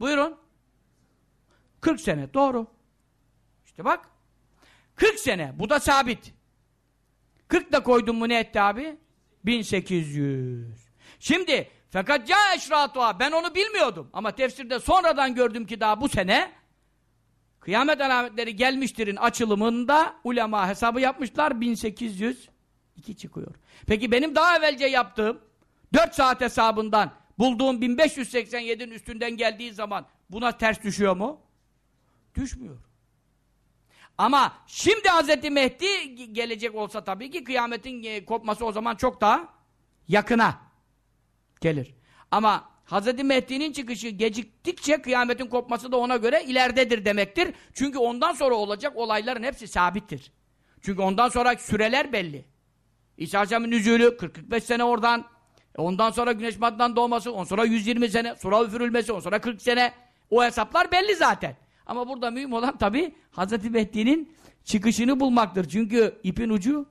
Buyurun. 40 sene. Doğru. İşte bak. 40 sene. Bu da sabit. 40 da koydum mu ne etti abi? 1800. Şimdi fakat ca eşratuha ben onu bilmiyordum. Ama tefsirde sonradan gördüm ki daha bu sene kıyamet alametleri gelmiştirin açılımında ulema hesabı yapmışlar 1802 çıkıyor. Peki benim daha evvelce yaptığım 4 saat hesabından bulduğum 1587'nin üstünden geldiği zaman buna ters düşüyor mu? Düşmüyor. Ama şimdi Hz. Mehdi gelecek olsa tabii ki kıyametin e, kopması o zaman çok daha yakına gelir. Ama Hz. Mehdi'nin çıkışı geciktikçe kıyametin kopması da ona göre ileridedir demektir. Çünkü ondan sonra olacak olayların hepsi sabittir. Çünkü ondan sonra süreler belli. İsa Aleyhisselam'ın nüzulü 40-45 sene oradan, ondan sonra güneş batıdan doğması, ondan sonra 120 sene, sonra üfürülmesi, ondan sonra 40 sene. O hesaplar belli zaten. Ama burada mühim olan tabi Hz. Mehdi'nin çıkışını bulmaktır. Çünkü ipin ucu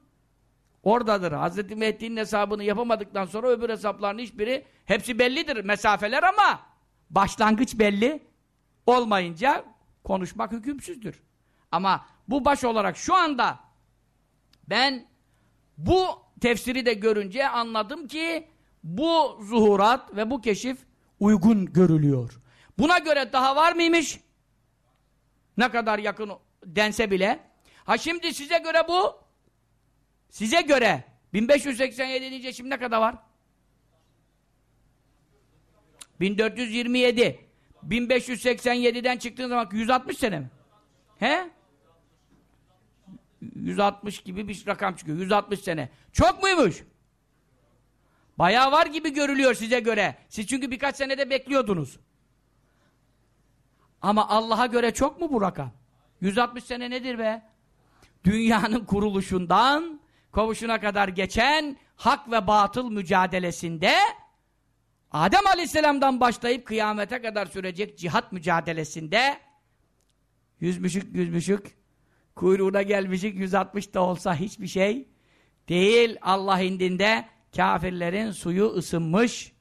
oradadır. Hz. Mehdi'nin hesabını yapamadıktan sonra öbür hesapların hiçbiri hepsi bellidir mesafeler ama başlangıç belli olmayınca konuşmak hükümsüzdür. Ama bu baş olarak şu anda ben bu tefsiri de görünce anladım ki bu zuhurat ve bu keşif uygun görülüyor. Buna göre daha var mıymış? Ne kadar yakın dense bile. Ha şimdi size göre bu size göre 1587 deyince şimdi ne kadar var? 1427 1587'den çıktığın zaman 160 sene mi? He? 160 gibi bir rakam çıkıyor. 160 sene. Çok muymuş? Bayağı var gibi görülüyor size göre. Siz çünkü birkaç senede bekliyordunuz. Ama Allah'a göre çok mu bu rakam? 160 sene nedir be? Dünyanın kuruluşundan kovuşuna kadar geçen hak ve batıl mücadelesinde Adem Aleyhisselam'dan başlayıp kıyamete kadar sürecek cihat mücadelesinde yüzmüşük yüzmüşük kuyruğuna gelmişik 160 da olsa hiçbir şey değil Allah indinde kafirlerin suyu ısınmış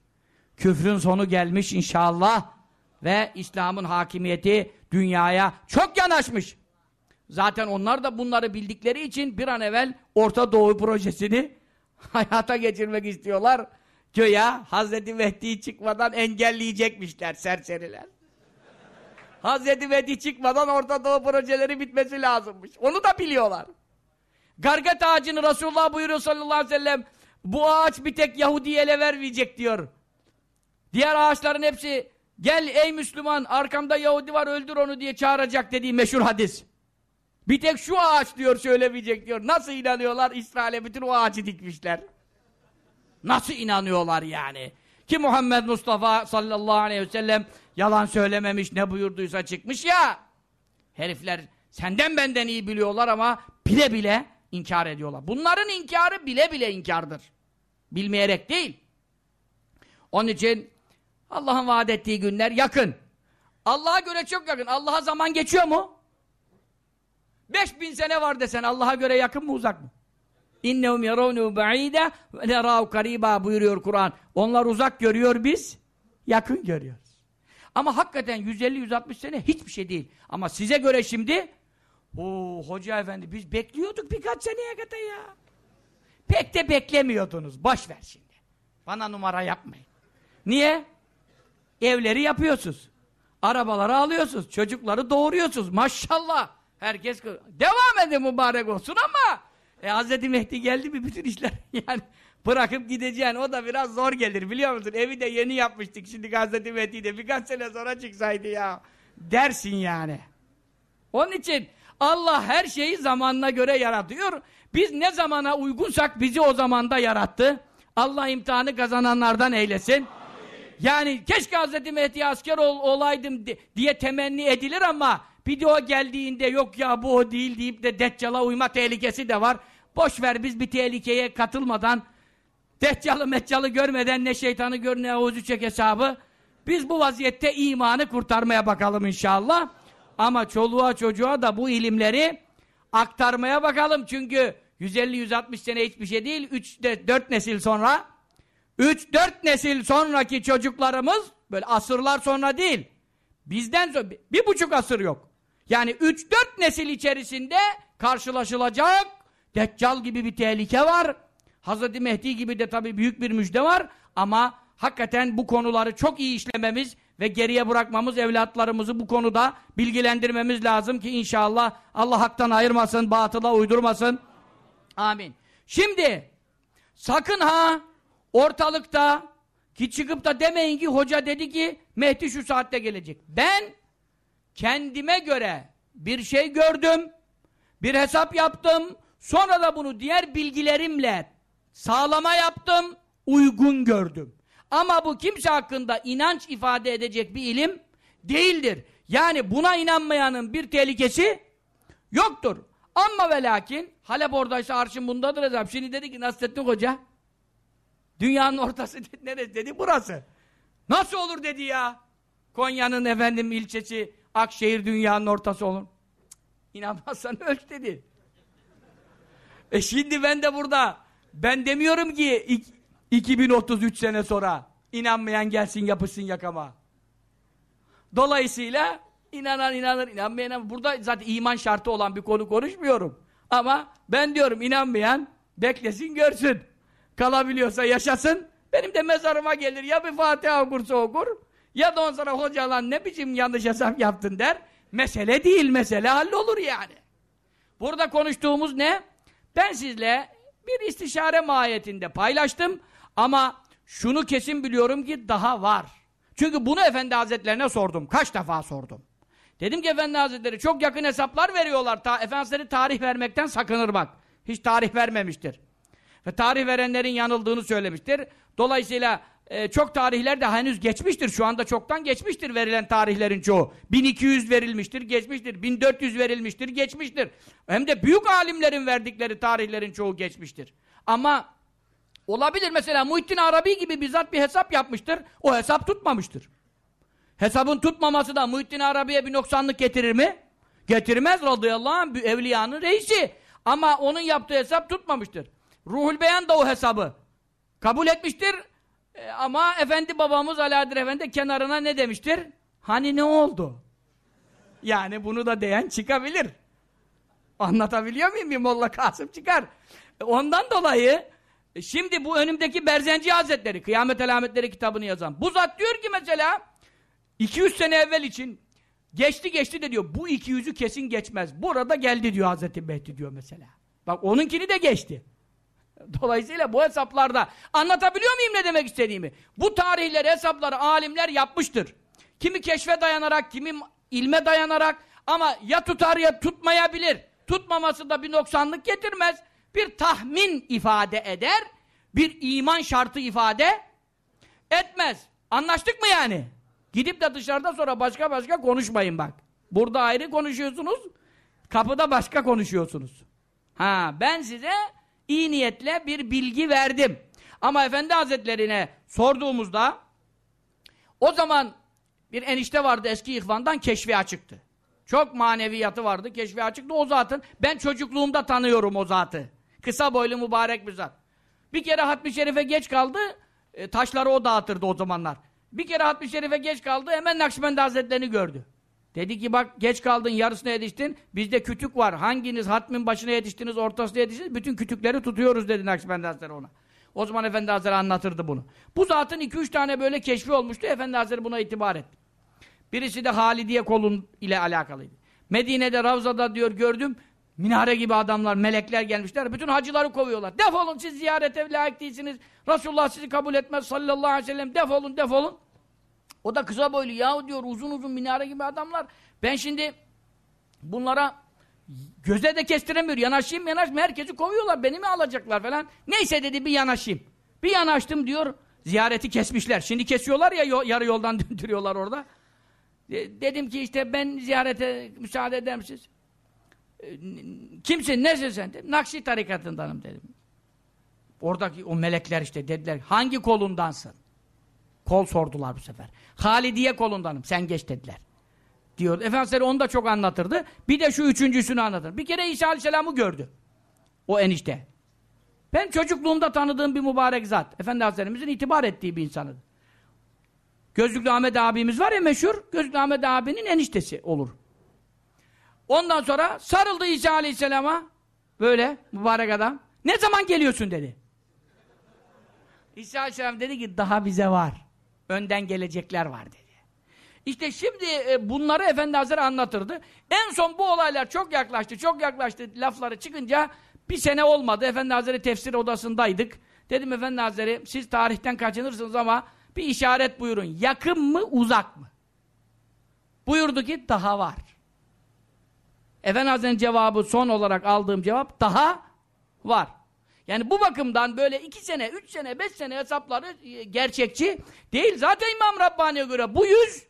küfrün sonu gelmiş inşallah ve İslam'ın hakimiyeti dünyaya çok yanaşmış. Zaten onlar da bunları bildikleri için bir an evvel Orta Doğu projesini hayata geçirmek istiyorlar. Göya Hazreti Mehdi çıkmadan engelleyecekmişler serseriler. Hazreti Mehdi çıkmadan Orta Doğu projeleri bitmesi lazımmış. Onu da biliyorlar. Gargat ağacını Resulullah buyuruyor sallallahu aleyhi ve sellem bu ağaç bir tek Yahudi'ye ele vermeyecek diyor. Diğer ağaçların hepsi gel ey Müslüman arkamda Yahudi var öldür onu diye çağıracak dediği meşhur hadis. Bir tek şu ağaç diyor söylemeyecek diyor. Nasıl inanıyorlar? İsrail'e bütün o ağacı dikmişler. Nasıl inanıyorlar yani? Ki Muhammed Mustafa sallallahu aleyhi ve sellem yalan söylememiş ne buyurduysa çıkmış ya. Herifler senden benden iyi biliyorlar ama bile bile inkar ediyorlar. Bunların inkarı bile bile inkardır. Bilmeyerek değil. Onun için Allah'ın vaat ettiği günler yakın. Allah'a göre çok yakın. Allah'a zaman geçiyor mu? 5000 sene var desen Allah'a göre yakın mı uzak mı? İnnehum yaravnu ba'ide ve nerâhu kariba buyuruyor Kur'an. Onlar uzak görüyor biz yakın görüyoruz. Ama hakikaten 150-160 sene hiçbir şey değil. Ama size göre şimdi o hoca efendi biz bekliyorduk birkaç seneye kadar ya. Pek de beklemiyordunuz. Boş ver şimdi. Bana numara yapmayın. Niye? Evleri yapıyorsunuz. Arabaları alıyorsunuz. Çocukları doğuruyorsunuz. Maşallah. Herkes devam edin mübarek olsun ama e, Hz. Mehdi geldi mi bütün işler yani bırakıp gideceksin o da biraz zor gelir biliyor musun? Evi de yeni yapmıştık şimdi Hz. Mehdi de birkaç sene sonra çıksaydı ya dersin yani. Onun için Allah her şeyi zamanına göre yaratıyor. Biz ne zamana uygunsak bizi o zamanda yarattı. Allah imtihanı kazananlardan eylesin. Yani keşke Hz. Mehdi asker ol, olaydım diye temenni edilir ama bir de o geldiğinde yok ya bu o değil deyip de Deccal'a uyma tehlikesi de var. Boş ver biz bir tehlikeye katılmadan Deccal'ı Meccal'ı görmeden ne şeytanı gör ne avuzu çek hesabı. Biz bu vaziyette imanı kurtarmaya bakalım inşallah. Ama çoluğa çocuğa da bu ilimleri aktarmaya bakalım. Çünkü 150-160 sene hiçbir şey değil. 3-4 nesil sonra 3-4 nesil sonraki çocuklarımız böyle asırlar sonra değil. Bizden sonra bir buçuk asır yok. Yani 3-4 nesil içerisinde karşılaşılacak Deccal gibi bir tehlike var. Hazreti Mehdi gibi de tabii büyük bir müjde var. Ama hakikaten bu konuları çok iyi işlememiz ve geriye bırakmamız, evlatlarımızı bu konuda bilgilendirmemiz lazım ki inşallah Allah haktan ayırmasın, batıla uydurmasın. Amin. Şimdi sakın ha ortalıkta ki çıkıp da demeyin ki hoca dedi ki Mehdi şu saatte gelecek. Ben kendime göre bir şey gördüm, bir hesap yaptım, sonra da bunu diğer bilgilerimle sağlama yaptım, uygun gördüm. Ama bu kimse hakkında inanç ifade edecek bir ilim değildir. Yani buna inanmayanın bir tehlikesi yoktur. Ama ve lakin Halep oradaysa arşın bundadır hesap. Şimdi dedi ki Nasrettin Hoca dünyanın ortası dedi, neresi dedi burası. Nasıl olur dedi ya. Konya'nın efendim ilçesi Akşehir dünyanın ortası olur. Cık, inanmazsan ölç dedi. E şimdi ben de burada ben demiyorum ki 2033 sene sonra inanmayan gelsin yapışsın yakama. Dolayısıyla inanan inanır, inanmayan inanır. Burada zaten iman şartı olan bir konu konuşmuyorum. Ama ben diyorum inanmayan beklesin görsün. Kalabiliyorsa yaşasın. Benim de mezarıma gelir ya bir Fatiha okursa okur ya da on sonra hocalan ne biçim yanlış hesap yaptın der. Mesele değil mesele hallolur yani. Burada konuştuğumuz ne? Ben sizle bir istişare mahiyetinde paylaştım ama şunu kesin biliyorum ki daha var. Çünkü bunu Efendi Hazretlerine sordum. Kaç defa sordum. Dedim ki Efendi Hazretleri çok yakın hesaplar veriyorlar. Ta Efendi Hazretleri tarih vermekten sakınır bak. Hiç tarih vermemiştir. Ve tarih verenlerin yanıldığını söylemiştir. Dolayısıyla e, çok tarihler de henüz geçmiştir. Şu anda çoktan geçmiştir verilen tarihlerin çoğu. 1200 verilmiştir, geçmiştir. 1400 verilmiştir, geçmiştir. Hem de büyük alimlerin verdikleri tarihlerin çoğu geçmiştir. Ama olabilir mesela Muhittin Arabi gibi bizzat bir hesap yapmıştır. O hesap tutmamıştır. Hesabın tutmaması da Muhittin Arabi'ye bir noksanlık getirir mi? Getirmez radıyallahu anh evliyanın reisi. Ama onun yaptığı hesap tutmamıştır. Ruhul Beyan da o hesabı kabul etmiştir. E, ama efendi babamız Alaeddin Efendi kenarına ne demiştir? Hani ne oldu? Yani bunu da diyen çıkabilir. Anlatabiliyor muyum? Bir Molla Kasım çıkar. E, ondan dolayı E şimdi bu önümdeki Berzenci Hazretleri, Kıyamet Alametleri kitabını yazan. Bu zat diyor ki mesela, 200 sene evvel için geçti geçti de diyor, bu 200'ü kesin geçmez. Burada geldi diyor Hazreti Mehdi diyor mesela. Bak onunkini de geçti. Dolayısıyla bu hesaplarda anlatabiliyor muyum ne demek istediğimi? Bu tarihleri, hesapları alimler yapmıştır. Kimi keşfe dayanarak, kimi ilme dayanarak ama ya tutar ya tutmayabilir. Tutmaması da bir noksanlık getirmez. Bir tahmin ifade eder, bir iman şartı ifade etmez. Anlaştık mı yani? Gidip de dışarıda sonra başka başka konuşmayın bak. Burada ayrı konuşuyorsunuz, kapıda başka konuşuyorsunuz. Ha, ben size iyi niyetle bir bilgi verdim. Ama Efendi Hazretlerine sorduğumuzda o zaman bir enişte vardı eski ihvandan keşfi açıktı. Çok maneviyatı vardı, keşfi açıktı o zatın. Ben çocukluğumda tanıyorum o zatı. Kısa boylu mübarek bir zat. Bir kere Hatmi Şerif'e geç kaldı, e, taşları o dağıtırdı o zamanlar. Bir kere Hatmi Şerif'e geç kaldı, hemen Nakşibendi Hazretlerini gördü. Dedi ki bak geç kaldın, yarısına yetiştin, bizde kütük var. Hanginiz hatmin başına yetiştiniz, ortasına yetiştiniz, bütün kütükleri tutuyoruz dedi Nakşibendi Hazretleri ona. O zaman Efendi Hazretleri anlatırdı bunu. Bu zatın iki üç tane böyle keşfi olmuştu, Efendi Hazretleri buna itibar etti. Birisi de Halidiye kolun ile alakalıydı. Medine'de Ravza'da diyor gördüm, minare gibi adamlar, melekler gelmişler, bütün hacıları kovuyorlar. Defolun siz ziyarete layık değilsiniz, Resulullah sizi kabul etmez sallallahu aleyhi ve sellem, defolun defolun. O da kısa boylu yahu diyor uzun uzun minare gibi adamlar. Ben şimdi bunlara göze de kestiremiyor. Yanaşayım yanaşmayayım. Herkesi kovuyorlar. Beni mi alacaklar falan. Neyse dedi bir yanaşayım. Bir yanaştım diyor. Ziyareti kesmişler. Şimdi kesiyorlar ya yarı yoldan döndürüyorlar orada. dedim ki işte ben ziyarete müsaade eder misiniz? Kimsin? Nesin sen? Dedim. Nakşi tarikatındanım dedim. Oradaki o melekler işte dediler. Hangi kolundansın? Kol sordular bu sefer. Halidiye kolundanım. Sen geç dediler. Diyor. Efendimiz onu da çok anlatırdı. Bir de şu üçüncüsünü anlatır. Bir kere İsa Aleyhisselam'ı gördü. O enişte. Ben çocukluğumda tanıdığım bir mübarek zat. Efendi Hazretlerimizin itibar ettiği bir insanıdır. Gözlüklü Ahmet abimiz var ya meşhur. Gözlüklü Ahmet abinin eniştesi olur. Ondan sonra sarıldı İsa Aleyhisselam'a. Böyle mübarek adam. Ne zaman geliyorsun dedi. İsa Aleyhisselam dedi ki daha bize var. Önden gelecekler var dedi. İşte şimdi e, bunları Efendi Hazretleri anlatırdı. En son bu olaylar çok yaklaştı, çok yaklaştı lafları çıkınca bir sene olmadı. Efendi Hazretleri tefsir odasındaydık. Dedim Efendi Hazretleri siz tarihten kaçınırsınız ama bir işaret buyurun. Yakın mı, uzak mı? Buyurdu ki daha var. Efendi Hazretleri'nin cevabı son olarak aldığım cevap daha var. Yani bu bakımdan böyle iki sene, üç sene, beş sene hesapları e, gerçekçi değil. Zaten İmam Rabbani'ye göre bu yüz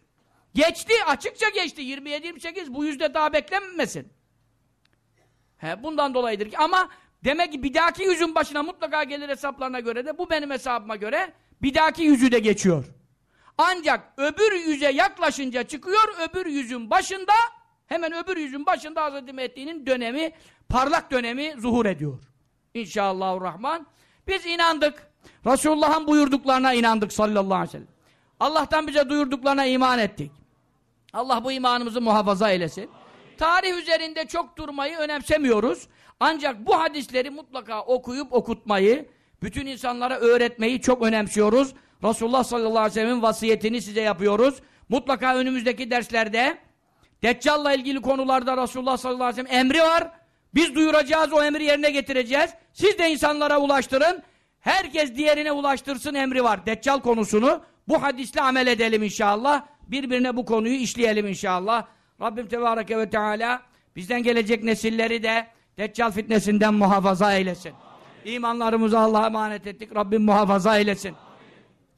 geçti, açıkça geçti. 27-28 bu yüzde daha beklenmesin. He, bundan dolayıdır ki ama demek ki bir dahaki yüzün başına mutlaka gelir hesaplarına göre de bu benim hesabıma göre bir dahaki yüzü de geçiyor. Ancak öbür yüze yaklaşınca çıkıyor, öbür yüzün başında hemen öbür yüzün başında Hz. Mehdi'nin dönemi, parlak dönemi zuhur ediyor. İnşallahurrahman. Biz inandık. Resulullah'ın buyurduklarına inandık sallallahu aleyhi ve sellem. Allah'tan bize duyurduklarına iman ettik. Allah bu imanımızı muhafaza eylesin. Tarih üzerinde çok durmayı önemsemiyoruz. Ancak bu hadisleri mutlaka okuyup okutmayı, bütün insanlara öğretmeyi çok önemsiyoruz. Resulullah sallallahu aleyhi ve sellem'in vasiyetini size yapıyoruz. Mutlaka önümüzdeki derslerde Deccal'la ilgili konularda Resulullah sallallahu aleyhi ve sellem emri var. Biz duyuracağız, o emri yerine getireceğiz. Siz de insanlara ulaştırın. Herkes diğerine ulaştırsın emri var. Deccal konusunu bu hadisle amel edelim inşallah. Birbirine bu konuyu işleyelim inşallah. Rabbim Tebareke ve Teala bizden gelecek nesilleri de Deccal fitnesinden muhafaza eylesin. İmanlarımızı Allah'a emanet ettik. Rabbim muhafaza eylesin.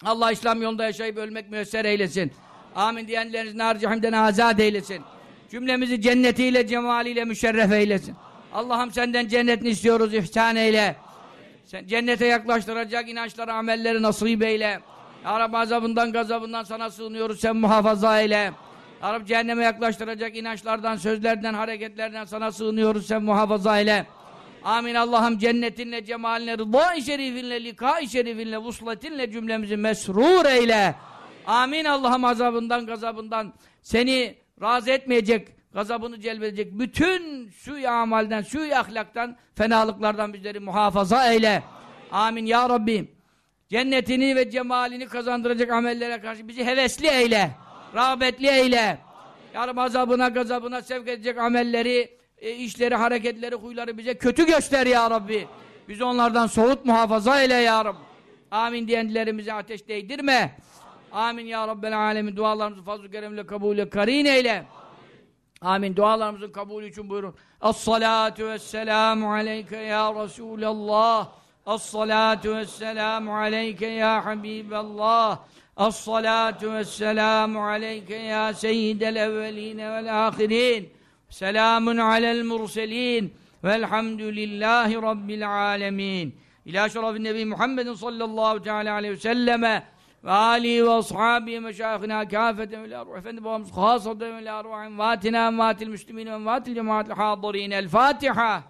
Allah İslam yolunda yaşayıp ölmek müyesser eylesin. Amin diyenleriniz nar cehimden azat eylesin. Cümlemizi cennetiyle, cemaliyle müşerref eylesin. Allah'ım senden cennetini istiyoruz, ihsan eyle. Sen cennete yaklaştıracak inançları, amelleri nasip eyle. Ya Rabbi azabından, gazabından sana sığınıyoruz, sen muhafaza eyle. Ya Rabbi cehenneme yaklaştıracak inançlardan, sözlerden, hareketlerden sana sığınıyoruz, sen muhafaza eyle. Amin Allah'ım cennetinle, cemalinle, rıdâ-i şerifinle, likâ-i şerifinle, vusletinle cümlemizi mesrur eyle. Amin Allah'ım azabından, gazabından seni razı etmeyecek, gazabını celbedecek bütün suyu amalden, suyu ahlaktan, fenalıklardan bizleri muhafaza eyle. Amin ya Rabbim. Cennetini ve cemalini kazandıracak amellere karşı bizi hevesli eyle. Rağbetli eyle. Ya Rabbi azabına gazabına sevk edecek amelleri, e, işleri, hareketleri, huyları bize kötü göster ya Rabbi. Bizi onlardan soğut muhafaza eyle ya Rabbi. Amin diyenlerimize ateş değdirme. Amin ya Rabbel alemin. Dualarımızı fazl-ı keremle kabulü karin eyle. Amin. Dualarımızın kabulü için buyurun. As-salatu vesselamu aleyke ya Resulallah. As-salatu vesselamu aleyke ya Habiballah. As-salatu vesselamu aleyke ya seyyidel evveline vel ahirin. Selamun alel murselin. Velhamdülillahi rabbil alemin. İlâ şerefin Nebi Muhammedin sallallahu teala aleyhi ve selleme ve alihi ve ashabihi meşayihina kâfeten ve arvah efendi babamız khâsaten ve arvah envâtina envâtil müslümîn ve envâtil cemaatil hâdırîn el Fatiha